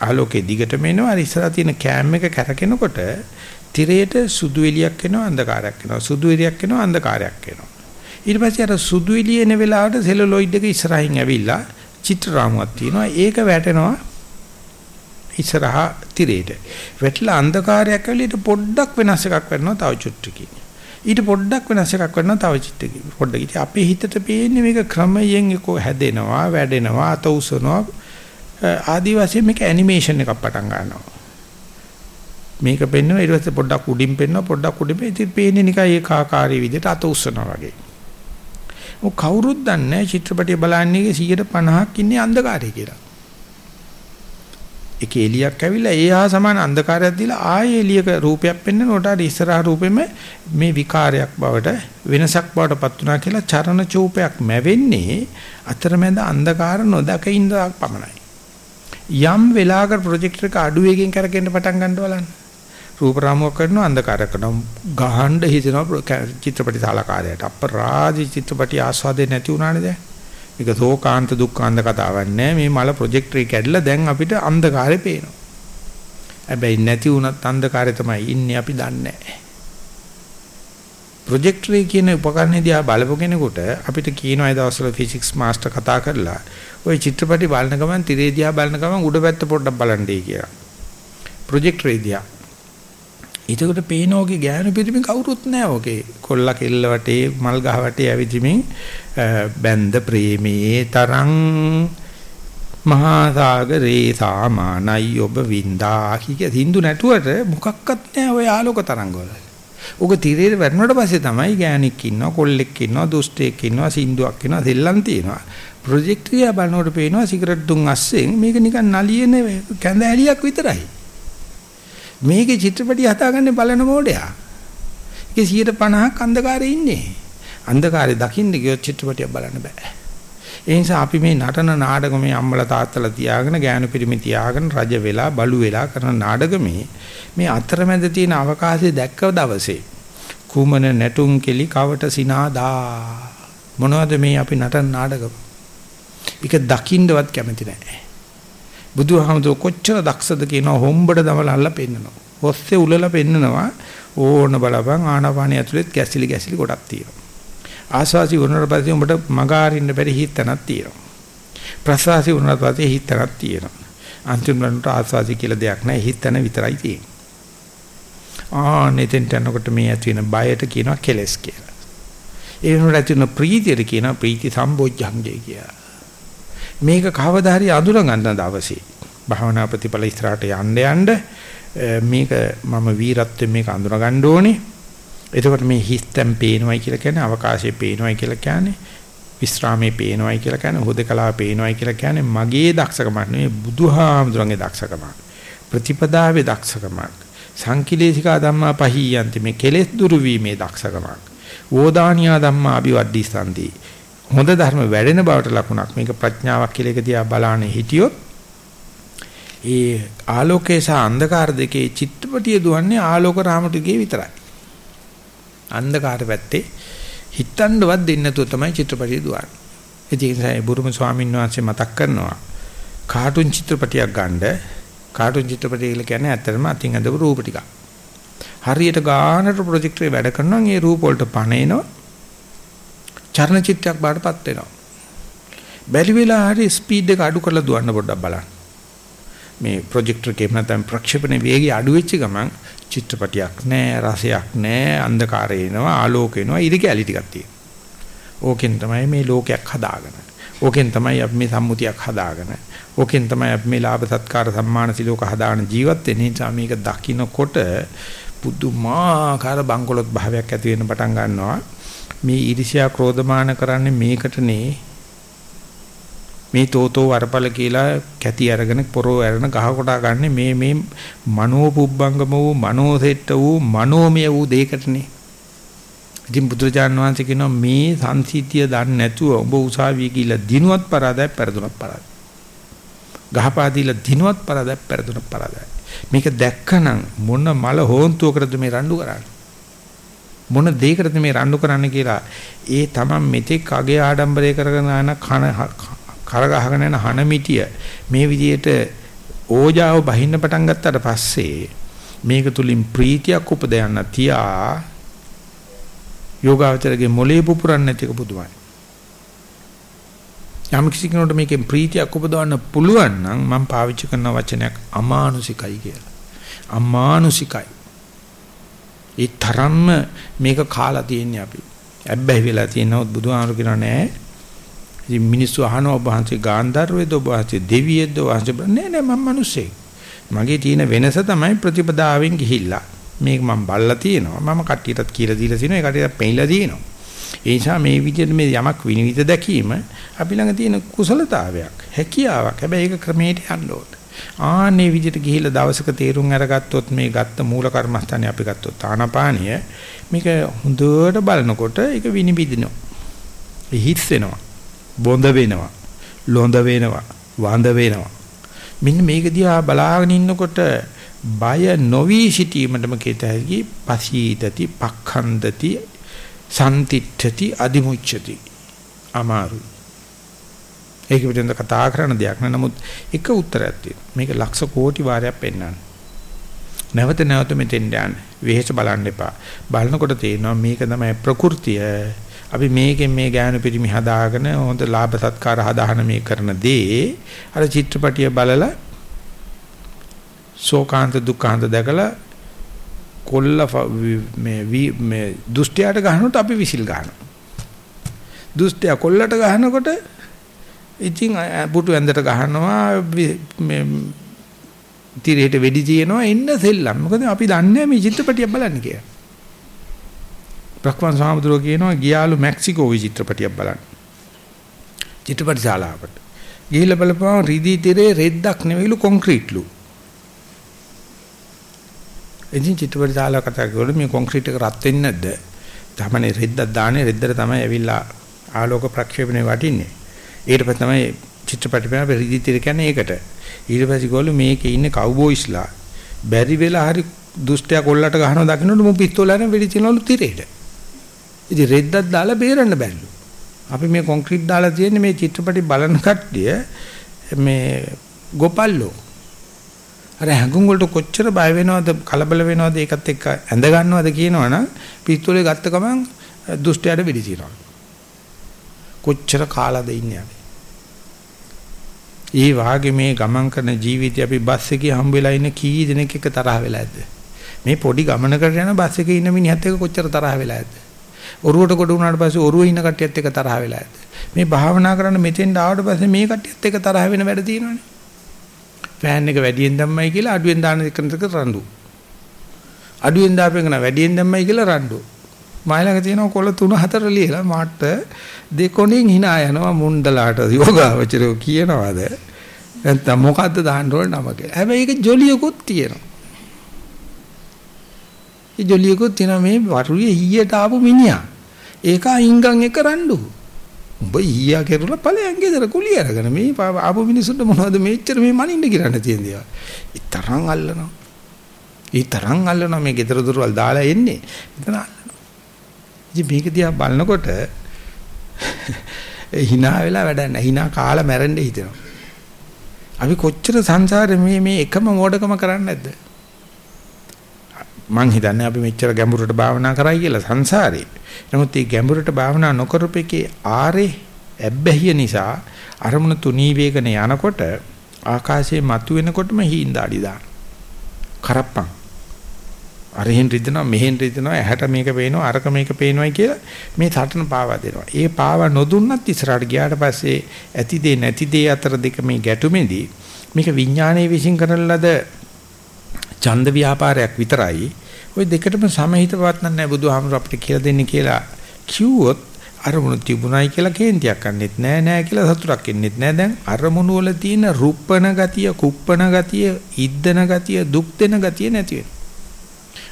ආලෝකයේ දිගටම එනවා. අර ඉස්සරහා තියෙන කෑම් එක කරකිනකොට තිරයට සුදු එළියක් එනවා, අන්ධකාරයක් එනවා. සුදු එළියක් එනවා, අන්ධකාරයක් එනවා. ඊට පස්සේ අර සුදු එළිය එන වෙලාවට සෙලුලොයිඩ් එක ඉස්සරහින් ඇවිල්ලා චිත්‍ර රාමුවක් තියෙනවා. ඒක වැටෙනවා ඉස්සරහා තිරේට. වැටලා අන්ධකාරයක් ඇවිල්ලා ඊට පොඩ්ඩක් වෙනස් එකක් වෙනවා තව චුට්ටකින්. ඊට පොඩ්ඩක් වෙනස් එකක් වෙනවා තව චිත්තකින්. පොඩ්ඩක්. ඉතින් අපේ හිතට පේන්නේ මේක ක්‍රමයෙන් එක හැදෙනවා, වැඩෙනවා, අත උසනවා. ආදි වශයෙන් මේක ඇනිමේෂන් එකක් පටන් ගන්නවා. මේක පෙන්වනවා ඊට පස්සේ පොඩ්ඩක් උඩින් පෙන්වනවා පොඩ්ඩක් උඩින් ඉතින් පේන්නේ නිකන් ඒකාකාරී විදිහට අත උස්සනවා වගේ. ඔව් කවුරුත් දන්නේ චිත්‍රපටිය බලන්නේ 150ක් ඉන්නේ අන්ධකාරය කියලා. ඒක එලියක් ඇවිල්ලා ඒ හා සමාන අන්ධකාරයක් දීලා ආයේ එලියක රූපයක් පෙන්වනකොට අර ඉස්සරහා රූපෙම මේ විකාරයක් බවට වෙනසක් බවට පත් වුණා කියලා චරණ චූපයක් මැවෙන්නේ අතරමැද අන්ධකාර නොදක ඉඳලා පමණයි. යම් වෙලාවක ප්‍රොජෙක්ටර් එක අඩු වේගෙන් කරගෙන පටන් ගන්නව බලන්න. රූප රාමුවක් කරනවා අන්ධකාර කරනවා ගහන්න හිතෙනවා චිත්‍රපටි ශාලාකාරයට අපරාධි චිත්‍රපටි ආස්වාදේ නැති වුණානේ දැන් මේක සෝකාන්ත දුක්ඛාන්ත කතාවක් නෑ. මේ මල ප්‍රොජෙක්ටරේ කැඩලා දැන් අපිට අන්ධකාරේ පේනවා. හැබැයි නැති වුණත් අන්ධකාරේ තමයි ඉන්නේ අපි දන්නේ නෑ. ප්‍රොජෙක්ටරේ කියන උපකරණය දිහා බලපු කෙනෙකුට අපිට කියනවා ඒ දවස්වල ෆිසික්ස් මාස්ටර් කතා කරලා ওই චිත්‍රපටි බලන ගමන් තිරේ දිහා බලන ගමන් උඩ පැත්ත පොඩ්ඩක් බලන්නයි කියලා. ප්‍රොජෙක්ටරේ දිහා එතකොට පේනෝගේ ගෑනු පිරිමි කවුරුත් නැහැ ඔකේ. කොල්ලා කෙල්ල වටේ මල් ගහ වටේ ඇවිදිමින් බැන්ද ප්‍රේමී තරං මහා සාගරේ සාමානයි ඔබ වින්දා කිය සින්දු නැටුවට මොකක්වත් නැහැ ඔය ආලෝක තරංග වල. උග තිරේ වැටුණාට පස්සේ තමයි ගෑණික් ඉන්නවා කොල්ලෙක් ඉන්නවා දුෂ්ටයෙක් ඉන්නවා සින්දුවක් ඉන්නවා සෙල්ලම් තියෙනවා. ප්‍රොජෙක්ට් එක බලනකොට පේනවා සිගරට් දුම් අස්සෙන් මේක නිකන් නලියන කැඳ ඇලියක් විතරයි. මේකේ චිත්‍රපටිය හදාගන්නේ බලන මොඩයා. ඒකේ 150ක් අන්ධකාරයේ ඉන්නේ. අන්ධකාරයේ දකින්න ගියොත් චිත්‍රපටිය බලන්න බෑ. ඒ නිසා අපි මේ නටන නාටකමේ අම්මලා තාත්තලා තියාගෙන ගෑනු පිරිමි තියාගෙන රජ වෙලා බලු වෙලා කරන නාටකමේ මේ අතරමැද තියෙන අවකාශය දැක්ක දවසේ කුමන නැටුම් කෙලි කවට සිනාදා මොනවද මේ අපි නටන නාටකම? ඒක දකින්නවත් කැමති නැහැ. බුදුහාමුදුර කොච්චර දක්ෂද කියනවා හොම්බඩ දමලල්ලා පෙන්නනවා. හොස්සේ උලලා පෙන්නනවා ඕන බලපන් ආනාපානිය ඇතුළෙත් ගැසිලි ගැසිලි කොටක් තියෙනවා. ආස්වාසි වුණාට පස්සේ උඹට මග අරින්න බැරි හිතනක් තියෙනවා. ප්‍රසවාසි වුණාට පස්සේ හිතනක් තියෙනවා. අන්තිමට ආස්වාසි කියලා දෙයක් නැහැ හිතන විතරයි තියෙන්නේ. ආ නෙතෙන්ට යනකොට මේ ඇති වෙන බයට කියනවා කෙලස් කියලා. ඒ වෙනුවට ඇති වෙන ප්‍රීතියට කියනවා ප්‍රීති සම්බොජ්ජංගය කියලා. මේක කවදා හරි අඳුර ගන්න දවසේ භාවනා ප්‍රතිඵල ඉස්සරහට යන්න යන්න මේක මම වීරත්වයෙන් මේක අඳුර ගන්න ඕනේ. එතකොට මේ හිස්තම් පේනවයි කියලා කියන්නේ අවකාශයේ පේනවයි කියලා කියන්නේ විස්රාමයේ පේනවයි කියලා කියන්නේ හොදකලාව පේනවයි කියලා කියන්නේ මගේ දක්ෂකමක් නෙවෙයි බුදුහාමුදුරන්ගේ දක්ෂකමක්. ප්‍රතිපදාවේ දක්ෂකමක්. සංකිලේශිකා ධම්මා පහියන්ති මේ කෙලෙස් දුරු වීමේ දක්ෂකමක්. වෝදානියා ධම්මා අභිවද්දිස්සන්ති හොඳ ධර්ම වැඩෙන බවට ලකුණක් මේක ප්‍රඥාවක් කියලා එක දිහා බලාන හිටියොත් ඒ ආලෝකේ සහ අන්ධකාර දෙකේ චිත්තපටිය දුවන්නේ ආලෝක රාමටිකේ විතරයි. අන්ධකාර පැත්තේ හිතන්නවත් දෙන්නේ නැතුව තමයි චිත්‍රපටිය දුවන්නේ. ඒ නිසා බුරුම ස්වාමීන් වහන්සේ මතක් කරනවා කාටුන් චිත්‍රපටියක් ගන්න කාටුන් චිත්‍රපටිය කියලා කියන්නේ ඇත්තටම අතින් අඳපු රූප ටිකක්. හරියට ගානට ප්‍රොජෙක්ටරේ වැඩ කරනවා ඒ රූප වලට පණේනවා චර්ණ චිත්‍රයක් බාටපත් වෙනවා. බැරි වෙලා හරි ස්පීඩ් එක අඩු කරලා දුවන්න පොඩ්ඩක් බලන්න. මේ ප්‍රොජෙක්ටර් එකේ නැත්නම් ප්‍රක්ෂේපණ වේගය අඩු වෙච්ච ගමන් චිත්‍රපටියක් නැහැ රසයක් නැහැ අන්ධකාරය එනවා ආලෝක එනවා ඉරි කැලි ටිකක් තියෙනවා. ඕකෙන් තමයි මේ ලෝකයක් හදාගන්න. ඕකෙන් තමයි අපි මේ සම්මුතියක් හදාගන්න. ඕකෙන් තමයි අපි මේ ලාභ සත්කාර සම්මාන සිලෝක හදාන ජීවත් වෙන්නේ. නිසා මේක දකින්නකොට පුදුමාකාර බංකොලොත් භාවයක් ඇති වෙන්න පටන් ගන්නවා. මේ ඊර්ෂ්‍යා ක්‍රෝධමාන කරන්නේ මේකටනේ. මේ තෝතෝ වරපල කියලා කැටි අරගෙන පොරෝ අරගෙන ගහ කොටා ගන්න මේ මේ මනෝ පුබ්බංගම වූ මනෝසෙට්ට වූ මනෝමය වූ දෙයකටනේ. ඉතින් බුදුරජාන් වහන්සේ කියනවා මේ සංසීතිය දන්නේ නැතුව ඔබ උසාවිය කියලා දිනුවත් පරාදයි පෙරදුනත් පරාදයි ගහපාදීලා දිනුවත් පරාදයි පෙරදුනත් පරාදයි මේක දැක්කනම් මොන මල හෝන්තුවකටද මේ රණ්ඩු කරන්නේ? මොන දෙයකටද මේ රණ්ඩු කරන්න කියලා ඒ තමන් මෙතෙක් අගේ ආඩම්බරය කරගෙන යන කන කරගහගෙන යන හනමිටිය මේ විදිහට ඕජාව බහින්න පටන් ගත්තට පස්සේ මේක තුලින් ප්‍රීතියක් උපදයන්න තියා යෝගාවචරගේ මොලේ පුපුරන්නේ නැති එක පුදුමයි. යම් කිසි කෙනෙකුට මේකෙන් ප්‍රීතියක් උපදවන්න පුළුවන් නම් මම පාවිච්චි කරන වචනයක් අමානුෂිකයි කියලා. අමානුෂිකයි. ඒ තරම්ම මේක කාලා තියෙන්නේ අපි. ඇබ්බැහි වෙලා තියෙනවොත් බුදුහාමුදුරු කියනවා නෑ. ඉතින් මිනිස්සු අහනවා ඔබ වහන්සේ ගාන්ධර්වයේද ඔබ වහන්සේ දෙවියෙක්ද ඔබ වහන්සේ නෑ නෑ මම මිනිස්සෙක්. මගේ තියෙන වෙනස තමයි ප්‍රතිපදාවෙන් ගිහිල්ලා. මේක මම බල්ලා තියෙනවා. මම කට්ටියටත් කියලා දීලා තියෙනවා. ඒ කට්ටියට පෙන්නලා තියෙනවා. ඒ නිසා මේ විදිහට මේ යමක් විනිවිද දැකීම අපි ළඟ තියෙන කුසලතාවයක්, හැකියාවක්. හැබැයි ඒක ක්‍රමයට යන්න ඕනේ. ආන්නේ විදිහට ගිහිල්ලා දවසක තීරුම් අරගත්තොත් මේ ගත්ත මූල කර්මස්ථානේ අපි ගත්තොත් ආනාපානිය මේක හොඳට බලනකොට ඒක විනිවිදිනවා. හිස් වෙනවා. බොඳ වෙනවා. ලොඳ වෙනවා. වඳ වෙනවා. මෙන්න මේක දිහා බලාගෙන ඉන්නකොට බය නොවි සිටීමටම කීත හැකි පසීදති පක්ඛන්දති සම්තිත්‍ඨති අදිමුච්ඡති අමාරු ඒක පිටින්ද කතා කරන දෙයක් නෑ. නමුත් එක උත්තරයක් තියෙනවා. මේක ලක්ෂ කෝටි වාරයක් පෙන්වන්න නැවත නැවත මෙතෙන් යන්න. වෙහෙස බලන්න එපා. බලනකොට තේරෙනවා මේක තමයි ප්‍රകൃතිය. අපි මේකෙන් මේ ගාන පිරිමි හදාගෙන හොඳ ලාභ සත්කාර හදාහන මේ කරන දේ අර චිත්‍රපටිය බලලා ශෝකාන්ත දුක්ඛාන්ත දැකලා කොල්ල මේ මේ දුෂ්ටයාට ගහනකොට අපි විසිල් ගන්නවා. දුෂ්ටයා කොල්ලට ගහනකොට ඉතින් පුටු ඇඳට ගහනවා මේ තිරේට වෙඩි තියනවා එන්න සෙල්ලම්. මොකද අපි දන්නේ මේ චිත්‍රපටියක් බලන්න කියලා. බ්‍රහ්මන් සාමුද්‍රෝ කියනවා ගියාලු මෙක්සිකෝ චිත්‍රපටියක් බලන්න. චිත්‍රපට ශාලාවකට. ගිහිල්ලා බලපුවම රිදී තිරේ රෙද්දක් නෙවෙයිලු කොන්ක්‍රීට්ලු. ඉතින් චිත්‍රපට ශාලාව කතා කරලා මේ කොන්ක්‍රීට් එක රත් වෙන්නේ නැද්ද? තමනේ රෙද්දක් දාන්නේ රෙද්දට තමයි ඇවිල්ලා ආලෝක ප්‍රක්ෂේපණය වටින්නේ. ඊට පස්සේ තමයි චිත්‍රපට පේන රිදි තිර කියන්නේ ඒකට. ඊට පස්සේ ගෝලු මේකේ ඉන්නේ කව්බෝයිස්ලා බැරි වෙලා හරි දුෂ්ටයා කොල්ලට ගහනවා දකින්නට මු පිස්තෝලයෙන් වෙඩි තියනවලු තිරේට. ඉතින් රෙද්දක් දාලා බේරන්න බැරිලු. අපි මේ කොන්ක්‍රීට් දාලා තියෙන්නේ මේ චිත්‍රපටි බලන කට්ටිය මේ ගොපල්ලෝ අර හැඟුම් වලට කොච්චර බය වෙනවද කලබල වෙනවද ඒකත් එක්ක ඇඳ ගන්නවද කියනවනම් පිස්තෝලේ ගත්ත ගමන් දුෂ්ටයාට වෙඩි තියනවා. කොච්චර කාලද ඉන්නේ අපි. ඒ වාගේ මේ ගමන් කරන ජීවිතය අපි බස් එකේ හම්බ වෙලා ඉන්න කී දෙනෙක් එක්ක තරහ වෙලා ඇද්ද? මේ පොඩි ගමනකට යන බස් එකේ ඉන්න මිනිහත් එක්ක කොච්චර තරහ වෙලා ඇද්ද? ඔරුවට කොට වුණාට පස්සේ ඔරුවේ ඉන්න කට්ටියත් එක්ක තරහ වෙලා ඇද්ද? මේ භාවනා කරන්න මෙතෙන්ට ආවට පස්සේ මේ කට්ටියත් එක්ක තරහ වෙන වැඩ තියෙනවනේ. ෆෑන් එක වැඩියෙන් දැම්මයි කියලා අඩුවෙන් දාන එකකට රණ්ඩු. අඩුවෙන් දාපෙන්න වැඩියෙන් දැම්මයි කියලා රණ්ඩු. මයිලඟ තියෙනවා කොළ 3 4 ලියලා මාට දෙකොණින් hina යනවා මුණ්ඩලාට යෝගාවචරෝ කියනවාද නැත්නම් මොකද්ද දාන්න ඕන නම කියලා. හැබැයි ඒක ජොලියකුත් තියෙනවා. ඒ ජොලියකුත් තියෙනවා මේ වරුවේ ඊයට ආපු මිනිහා. ඒක අයිංගන් එක රණ්ඩු. උඹ ඊයා කෙරුණා ඵලයන් ගෙදර කුලිය අරගෙන මේ ආපු මිනිසුන්ට මොනවද මෙච්චර මේ මනින්න කිරන්න තියෙන දේවල්. ඒ තරම් අල්ලනවා. ඒ තරම් අල්ලනවා මේ ගෙදර දොරවල් දාලා එන්නේ. එතන අල්ලනවා. ඉතින් මේක දිහා බලනකොට hina වෙලා වැඩක් නැහැ. hina කාලා මැරෙන්න හිතෙනවා. අපි කොච්චර සංසාරේ මේ මේ එකම මෝඩකම කරන්නේ නැද්ද? මං හිතන්නේ අපි මෙච්චර ගැඹුරට භාවනා කරයි කියලා සංසාරේ. නමුත් මේ ගැඹුරට භාවනා නොකරපෙකේ ආරේ ඇබ්බැහිය නිසා අරමුණ තුනී වේගන යනකොට ආකාශයේ මතුවෙනකොටම හීන්දාඩි දාන. කරප්පන්. අරහෙන් රිදෙනවා මෙහෙන් රිදෙනවා ඇහැට මේක පේනවා අරක මේක පේනවායි කියලා මේ සටන පාවා දෙනවා. ඒ පාවා නොදුන්නත් ඉස්සරහට ගියාට පස්සේ ඇති දේ නැති දේ අතර දෙක මේ ගැටුමේදී මේක විඥානයේ විශ්ින් කරන ලද ඡන්ද ව්‍යාපාරයක් විතරයි. ওই දෙකටම සමහිතවත් නැහැ බුදුහාමුදුර අපිට කියලා දෙන්නේ කියලා කිව්වොත් අරමුණු තිබුණයි කියලා කේන්තියක් ගන්නෙත් නෑ නෑ කියලා සතුටක් එන්නෙත් නෑ. දැන් අරමුණු වල තියෙන රුප්පන ගතිය කුප්පන ගතිය ඉද්දන ගතිය දුක් දෙන ගතිය නැති වෙනවා.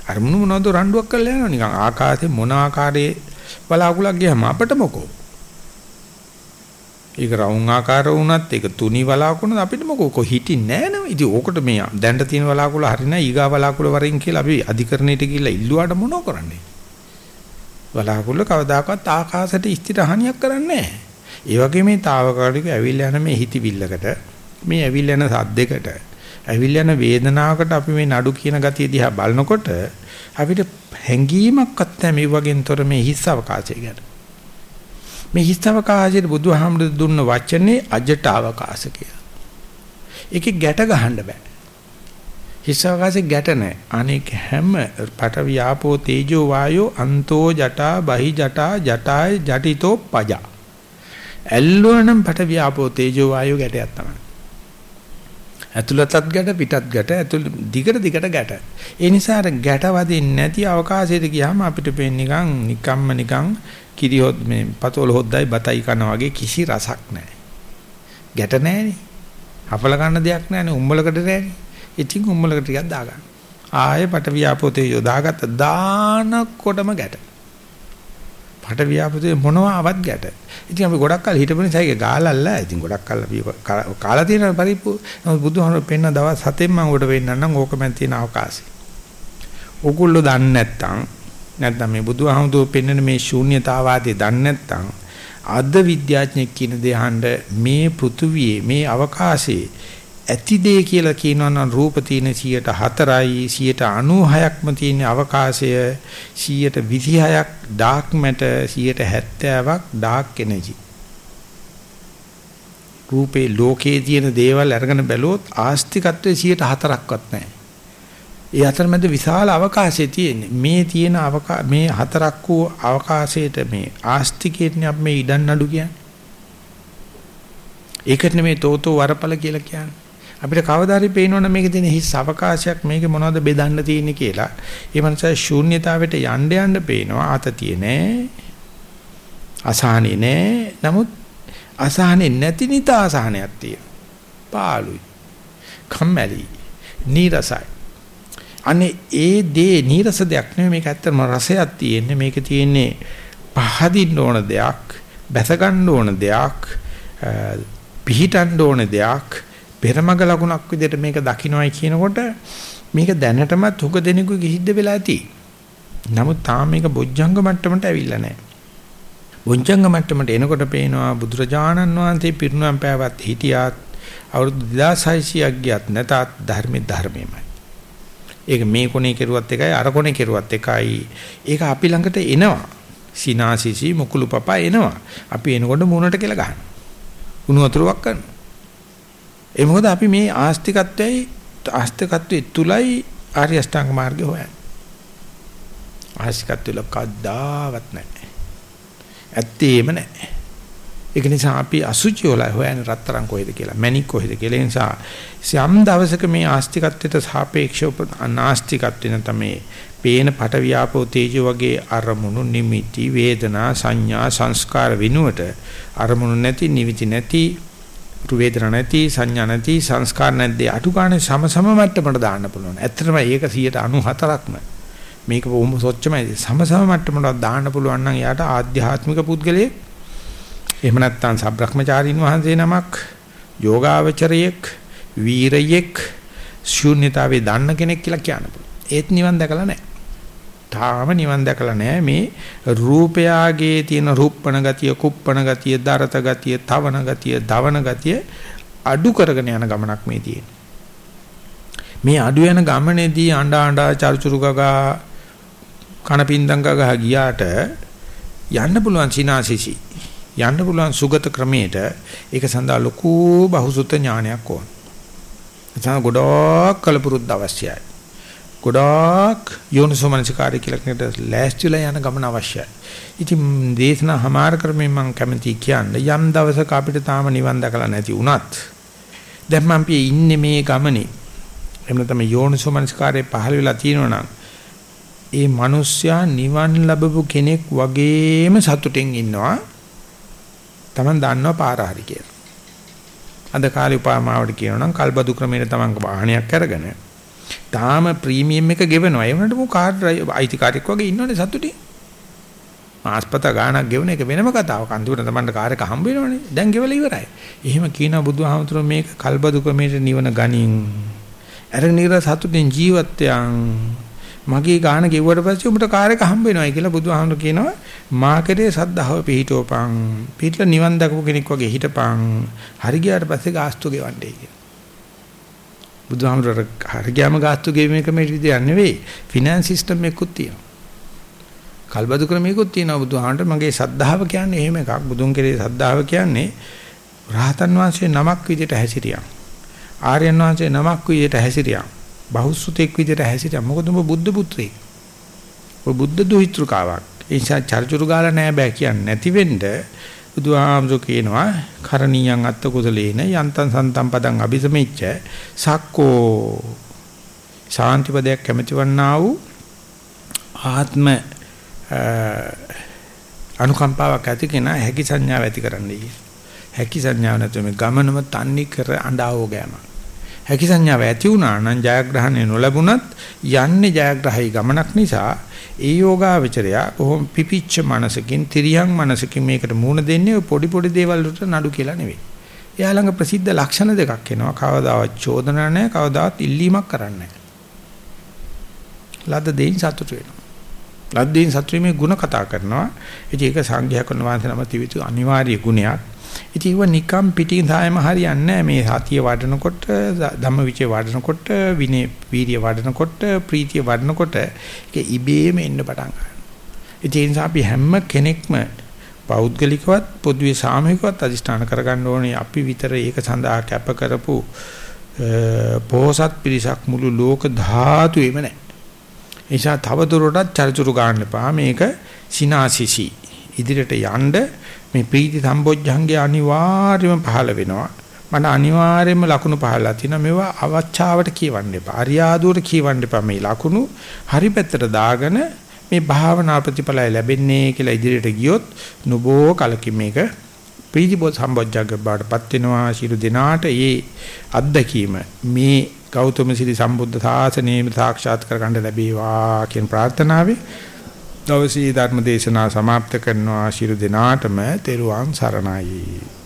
අරමුණු මොනවද රණ්ඩුවක් කරලා යනවා නිකන් ආකාශයේ මොන ආකාරයේ බලාකුලක් ගියාම අපිට මොකෝ ඒක රවුම් ආකාර වුණත් ඒක තුනි වලාකුණ අපිට මොකෝ හිටින්නේ නැහැ නේද? ඉතින් ඕකට මේ දැන්ට තියෙන වලාකුළ හරිනයි ඊගා වලාකුළ වරින් කියලා අපි අධිකරණයට ගිහිල්ලා ඉල්ලුවාට මොනව කරන්නේ? වලාකුළ කවදාකවත් ආකාශයට ස්ථිර හානියක් කරන්නේ නැහැ. ඒ වගේ මේ తాවකාලික ඇවිල්ලා යන මේ හිතවිල්ලකට මේ ඇවිල්ලා යන සද්දයකට ඇවිල්ලා යන වේදනාවකට අපි මේ නඩු කියන ගතිය දිහා බලනකොට අපිට හැඟීමක්වත් නැහැ මේ වගේන්තර මේ හිස් අවකාශය ගැන. මේ හිස් අවකාශයේ බුදුහාමුදුරු දුන්න වචනේ අජට අවකාශ කියලා. ඒකේ ගැට ගහන්න බෑ. හිස් අවකාශයේ ගැට නැහැ. අනෙක් හැම පට වියාපෝ තේජෝ වායෝ අන්තෝ ජටා බහි ජටා ජටාය ජටිතෝ පජා. ඇල්ලුවනම් පට වියාපෝ තේජෝ වායෝ ගැටයක් තමයි. ඇතුළතත් ගැට පිටත් ගැට ඇතුළ දිගට දිගට ගැට. ඒ නිසා අර ගැට වදින්නේ නැති අවකාශයට ගියාම අපිට පේන්නේ නිකන් නිකම්ම නිකන් කිරියොත් මේ පතෝල හොද්දයි බතයි කනවා වගේ කිසි රසක් නැහැ. ගැට නැහැනේ. අපල ගන්න දෙයක් නැහැනේ උම්බලකට නැහැනේ. ඉතින් උම්බලකට ටිකක් දාගන්න. ආයෙ පට වියාපෝතේ යොදාගත්ත දානකොටම ගැට. පට වියාපෝතේ මොනවාවත් ගැට. ඉතින් අපි ගොඩක් කල් හිටපු නිසා ඒක ගාලල්ලා. ඉතින් ගොඩක් කල් අපි කාලා තියෙන පරිප්පු බුදුහාමර පෙන්න දවස් 7න් මම උඩ වෙන්නන්නම් ඕකමෙන් තියෙන අවකාශය. ඕගොල්ලෝ දන්නේ නැත්තම් නැත්නම් මේ බුදුහාමුදුරු පෙන්වන මේ ශූන්‍යතාවාදී දන්නේ නැත්නම් අද විද්‍යාඥයෙක් කියන දේ අහන්න මේ පෘථුවියේ මේ අවකාශයේ ඇති දේ කියලා කියනවා නම් රූප තියෙන 104යි 196ක්ම තියෙන අවකාශය 126ක් ඩාර්ක් මැටර් 170ක් ඩාර්ක් එනර්ජි රූපේ ලෝකයේ තියෙන දේවල් අරගෙන බැලුවොත් ආස්තිකත්වයේ 104ක්වත් නැහැ. ඒ අතරමැද විශාල අවකාශය තියෙන්නේ. මේ තියෙන අවකා මේ හතරක් වූ අවකාශයට මේ ආස්තිකයෙන් අපි මේ ඉඩන් නඩු කියන්නේ. ඒකට නෙමේ තෝතෝ වරපල කියලා කියන්නේ. අපිට කවදා හරි පේනවනේ මේකේ තියෙන හිස් අවකාශයක් මේකේ මොනවද බෙදන්න තියෙන්නේ කියලා. ඒ මනස ශූන්‍යතාවයට යන්න යන්න පේනවා ආතතිය නෑ. අසහනෙ නෑ. නමුත් අසහනෙ නැති නිත අසහනයක් තියෙනවා. පාළුයි. කම්මැලි. නීරසයි. අනේ ඒ දේ නීරස දෙයක් නෙමෙයි මේක ඇත්තම රසයක් තියෙන්නේ. මේක තියෙන්නේ පහදින්න ඕන දෙයක්, බැස ගන්න ඕන දෙයක්, පිහිටන්න ඕන දෙයක්. පෙරමග ලකුණක් විදිහට මේක දකින්නයි කියනකොට මේක දැනටමත් හුඟ දෙනෙකු කිහිද්ද වෙලා ඇති. නමුත් තාම මේක බොජ්ජංග මට්ටමට ඇවිල්ලා නැහැ. බොජ්ජංග මට්ටමට එනකොට පේනවා බුදුරජාණන් වහන්සේ පිරිනුවම් පෑවත් හිටියත් අවුරුදු 2600ක් ගියත් නැතත් ධර්මයේ ධර්මයමයි. ඒක මේ කොනේ කෙරුවත් එකයි අර කොනේ කෙරුවත් එකයි. ඒක අපි ළඟට එනවා. සිනාසිසි මුකුළු පපා එනවා. අපි එනකොට මූණට කියලා ගන්නවා. උණු වතුරක් කරනවා. ඒ මොකද අපි මේ ආස්තිකත්වයයි ආස්තිකත්වයේ තුලයි ආර්ය අෂ්ටාංග මාර්ගය හොයන්නේ. ආස්තිකත්වය කද්දාවත් නැහැ. ඇත්තේම නැහැ. ඒක නිසා අපි අසුචි වල හොයන්නේ රත්තරන් කොහෙද කියලා, මැණික් කොහෙද කියලා. ඒ නිසා යම් දවසක මේ ආස්තිකත්වයට සාපේක්ෂව අනාස්තිකත්වෙ නැත්නම් මේ පේන පට වියාපෝ තේජෝ වගේ අරමුණු නිමිති වේදනා සංඥා සංස්කාර විනුවට අරමුණු නැති නිවිති නැති වේදනා නැති සංඥා නැති සංස්කාර නැද්ද අටු ගන්න සම සම මට්ටමට දාන්න පුළුවන්. ඇත්තටම ඒක 194ක්ම මේක බොහොම සොච්චමයි සම සම මට්ටමට දාන්න පුළුවන් නම් යාට ආධ්‍යාත්මික පුද්ගලයෙක් එහෙම නැත්නම් සබ්‍රහ්මචාරීන් වහන්සේ නමක් යෝගාවචරයෙක් වීරයෙක් ශූන්‍යතාවේ දන්න කෙනෙක් කියලා කියන්න පුළුවන්. ඒත් නිවන් දැකලා නැහැ. තාම නිවන් දැකලා නැහැ මේ රූපයාගේ තියෙන රූපණ ගතිය, කුප්පණ ගතිය, දරත ගතිය, තවන ගතිය, දවන ගතිය අඩු කරගෙන යන ගමනක් මේ තියෙන්නේ. මේ අඩු යන ගමනේදී අඬා අඬා චර්චුරු ගගා කනපින්දම් ගගා ගියාට යන්න පුළුවන් සිනාසිසි. යන්න පුළුවන් සුගත ක්‍රමයට ඒක සඳහා ලොකු බහුසුත ඥානයක් ඕන. එතන ගොඩක් කලපුරුද්ද අවශ්‍යයි. ගොඩාක් යෝනිසෝමනසිකාරය කියලා කෙනෙක්ට ලෑස්තිලා යන ගමන අවශ්‍යයි. ඉතින් දේශනා හමාර කරමින් මම කැමති කියන්නේ යම් දවසක අපිට තාම නිවන් දැකලා නැති වුණත් දැන් මම පියේ ඉන්නේ මේ ගමනේ. එහෙම නැත්නම් යෝනිසෝමනසිකාරයේ පහළ වෙලා තියෙනවා ඒ මිනිස්සයා නිවන් ලැබපු කෙනෙක් වගේම සතුටින් ඉන්නවා. Taman දන්නවා පාර හරි කියලා. අද කාලේ උපමාවට කියනවා නම් කල්බදු ක්‍රමයට Taman වාහනයක් අරගෙන තාම ප්‍රීමියම් එක ගෙවනවා. ඒ වුණාට මෝ කාර් අයිතිකාරයෙක් වගේ ඉන්නවනේ සතුටින්. ආස්පත ගාණක් ගෙවන එක වෙනම කතාවක්. අන්තිමට තමන්ට කාර් එක හම්බ වෙනවනේ. දැන් ගෙවලා ඉවරයි. එහෙම කියනවා බුදුහාමුදුරුවෝ මේක කල්බදු ක්‍රමයට නිවන ගනින්. අරගෙන ඉර සතුටින් ජීවිතයන් මගේ ගාණ ගෙවුවට පස්සේ උඹට කාර් එක හම්බ වෙනවයි කියලා බුදුහාමුදුරුවෝ කියනවා. මාකටේ සද්ධාව පිහිටෝපං. පිටල නිවන් දකපු කෙනෙක් වගේ හිටපං. හරි ගියාට පස්සේ ගාස්තු ගෙවන්නේ කියලා. බුදුහාමර හරියම ගාස්තු ගෙවීම එක මේ විදිහක් නෙවෙයි. ෆිනෑන්ස් සිස්ටම් එකකුත් තියෙනවා. කල්බදු ක්‍රමයකුත් තියෙනවා බුදුහාමරට මගේ සද්ධාව කියන්නේ එහෙම එකක්. බුදුන් කෙරේ සද්ධාව කියන්නේ රහතන් වහන්සේ නමක් විදිහට හැසිරියා. ආර්යයන් වහන්සේ නමක් විදිහට හැසිරියා. බහුසුතෙක් විදිහට හැසිරියා. මොකද ඔබ බුද්ධ පුත්‍රයෙක්. ඔබ බුද්ධ දුහිතෘකාවක්. ඒ නිසා චර්චුරු ගාලා නෑ බෑ කියන්නේ නැති වෙන්න බුදුහාමුදුරු කියනවා කරණීයන් අත්ත කුසලේන යන්තං සන්තම් පදං අபிසමෙච්ච සක්කෝ ශාන්තිපදයක් කැමතිවන්නා වූ ආත්ම අනුකම්පාවක් ඇති කෙනා හැකි සංඥාව ඇති කරන්නයි. හැකි සංඥාව නැතුව මේ ගමනම තන්නේ කර අඬාවෝ ගෑම. හැකි සංඥාව ඇති වුණා නම් ජයග්‍රහණය නොලැබුණත් යන්නේ ජයග්‍රහයි ගමනක් නිසා ඒ යෝගාවචරය කොහොම පිපිච්ච මනසකින් තිරියන් මනසකින් මේකට මූණ දෙන්නේ පොඩි පොඩි දේවල් වලට නඩු කියලා නෙවෙයි. එයා ළඟ ප්‍රසිද්ධ ලක්ෂණ දෙකක් එනවා. කවදාවත් චෝදනා නැහැ, කවදාවත් ඉල්ලීමක් කරන්නේ නැහැ. ලද්ද දෙයින් සතුට වෙනවා. ලද්දෙන් සතුට වීමේ ಗುಣ කතා කරනවා. ඉතින් ඒක සංඝයා කරන වංශනම තිවිතු අනිවාර්ය ගුණයක්. ඉතින් ඒව නිකම් පිටින් සායම හරියන්නේ මේ සතිය වඩනකොට ධම්මවිචේ වඩනකොට විනේ වීර්ය වඩනකොට ප්‍රීතිය වඩනකොට ඒක ඉබේම එන්න පටන් ගන්නවා. ඒ නිසා අපි හැම කෙනෙක්ම පෞද්ගලිකවත් පොදුවේ සාමූහිකවත් අදිෂ්ඨාන කරගන්න ඕනේ අපි විතර ඒක සඳහා කැප කරපු පොහසත් පිරිසක් මුළු ලෝක ධාතුවේම නැහැ. ඒ නිසා තව දුරටත් චරිචුරු ගන්න එපා මේක සිනාසිසි ඉදිරියට යන්න මේ ප්‍රීති සම්බොජ්ජංගේ අනිවාර්යයෙන්ම පහළ වෙනවා. මට අනිවාර්යයෙන්ම ලකුණු පහළලා තියෙනවා. මේවා අවචාවට කියවන්න එපා. අරියාදුවට කියවන්න එපා මේ ලකුණු. හරි පැත්තට දාගෙන මේ භාවනා ප්‍රතිඵලය ලැබෙන්නේ කියලා ඉදිරියට ගියොත් නුබෝ කලකින් මේක ප්‍රීතිබෝධ සම්බොජ්ජංග බාටපත් වෙනවා. ශිරු දිනාට ඒ අත්දැකීම මේ ගෞතම සිරි සම්බුද්ධ ශාසනයේ සාක්ෂාත් කරගන්න ලැබේවා කියන ප්‍රාර්ථනාවෙන් දවසේ ධර්ම දේශනාව સમાપ્ત කරනවා ශිරු දිනාටම තෙරුවන් සරණයි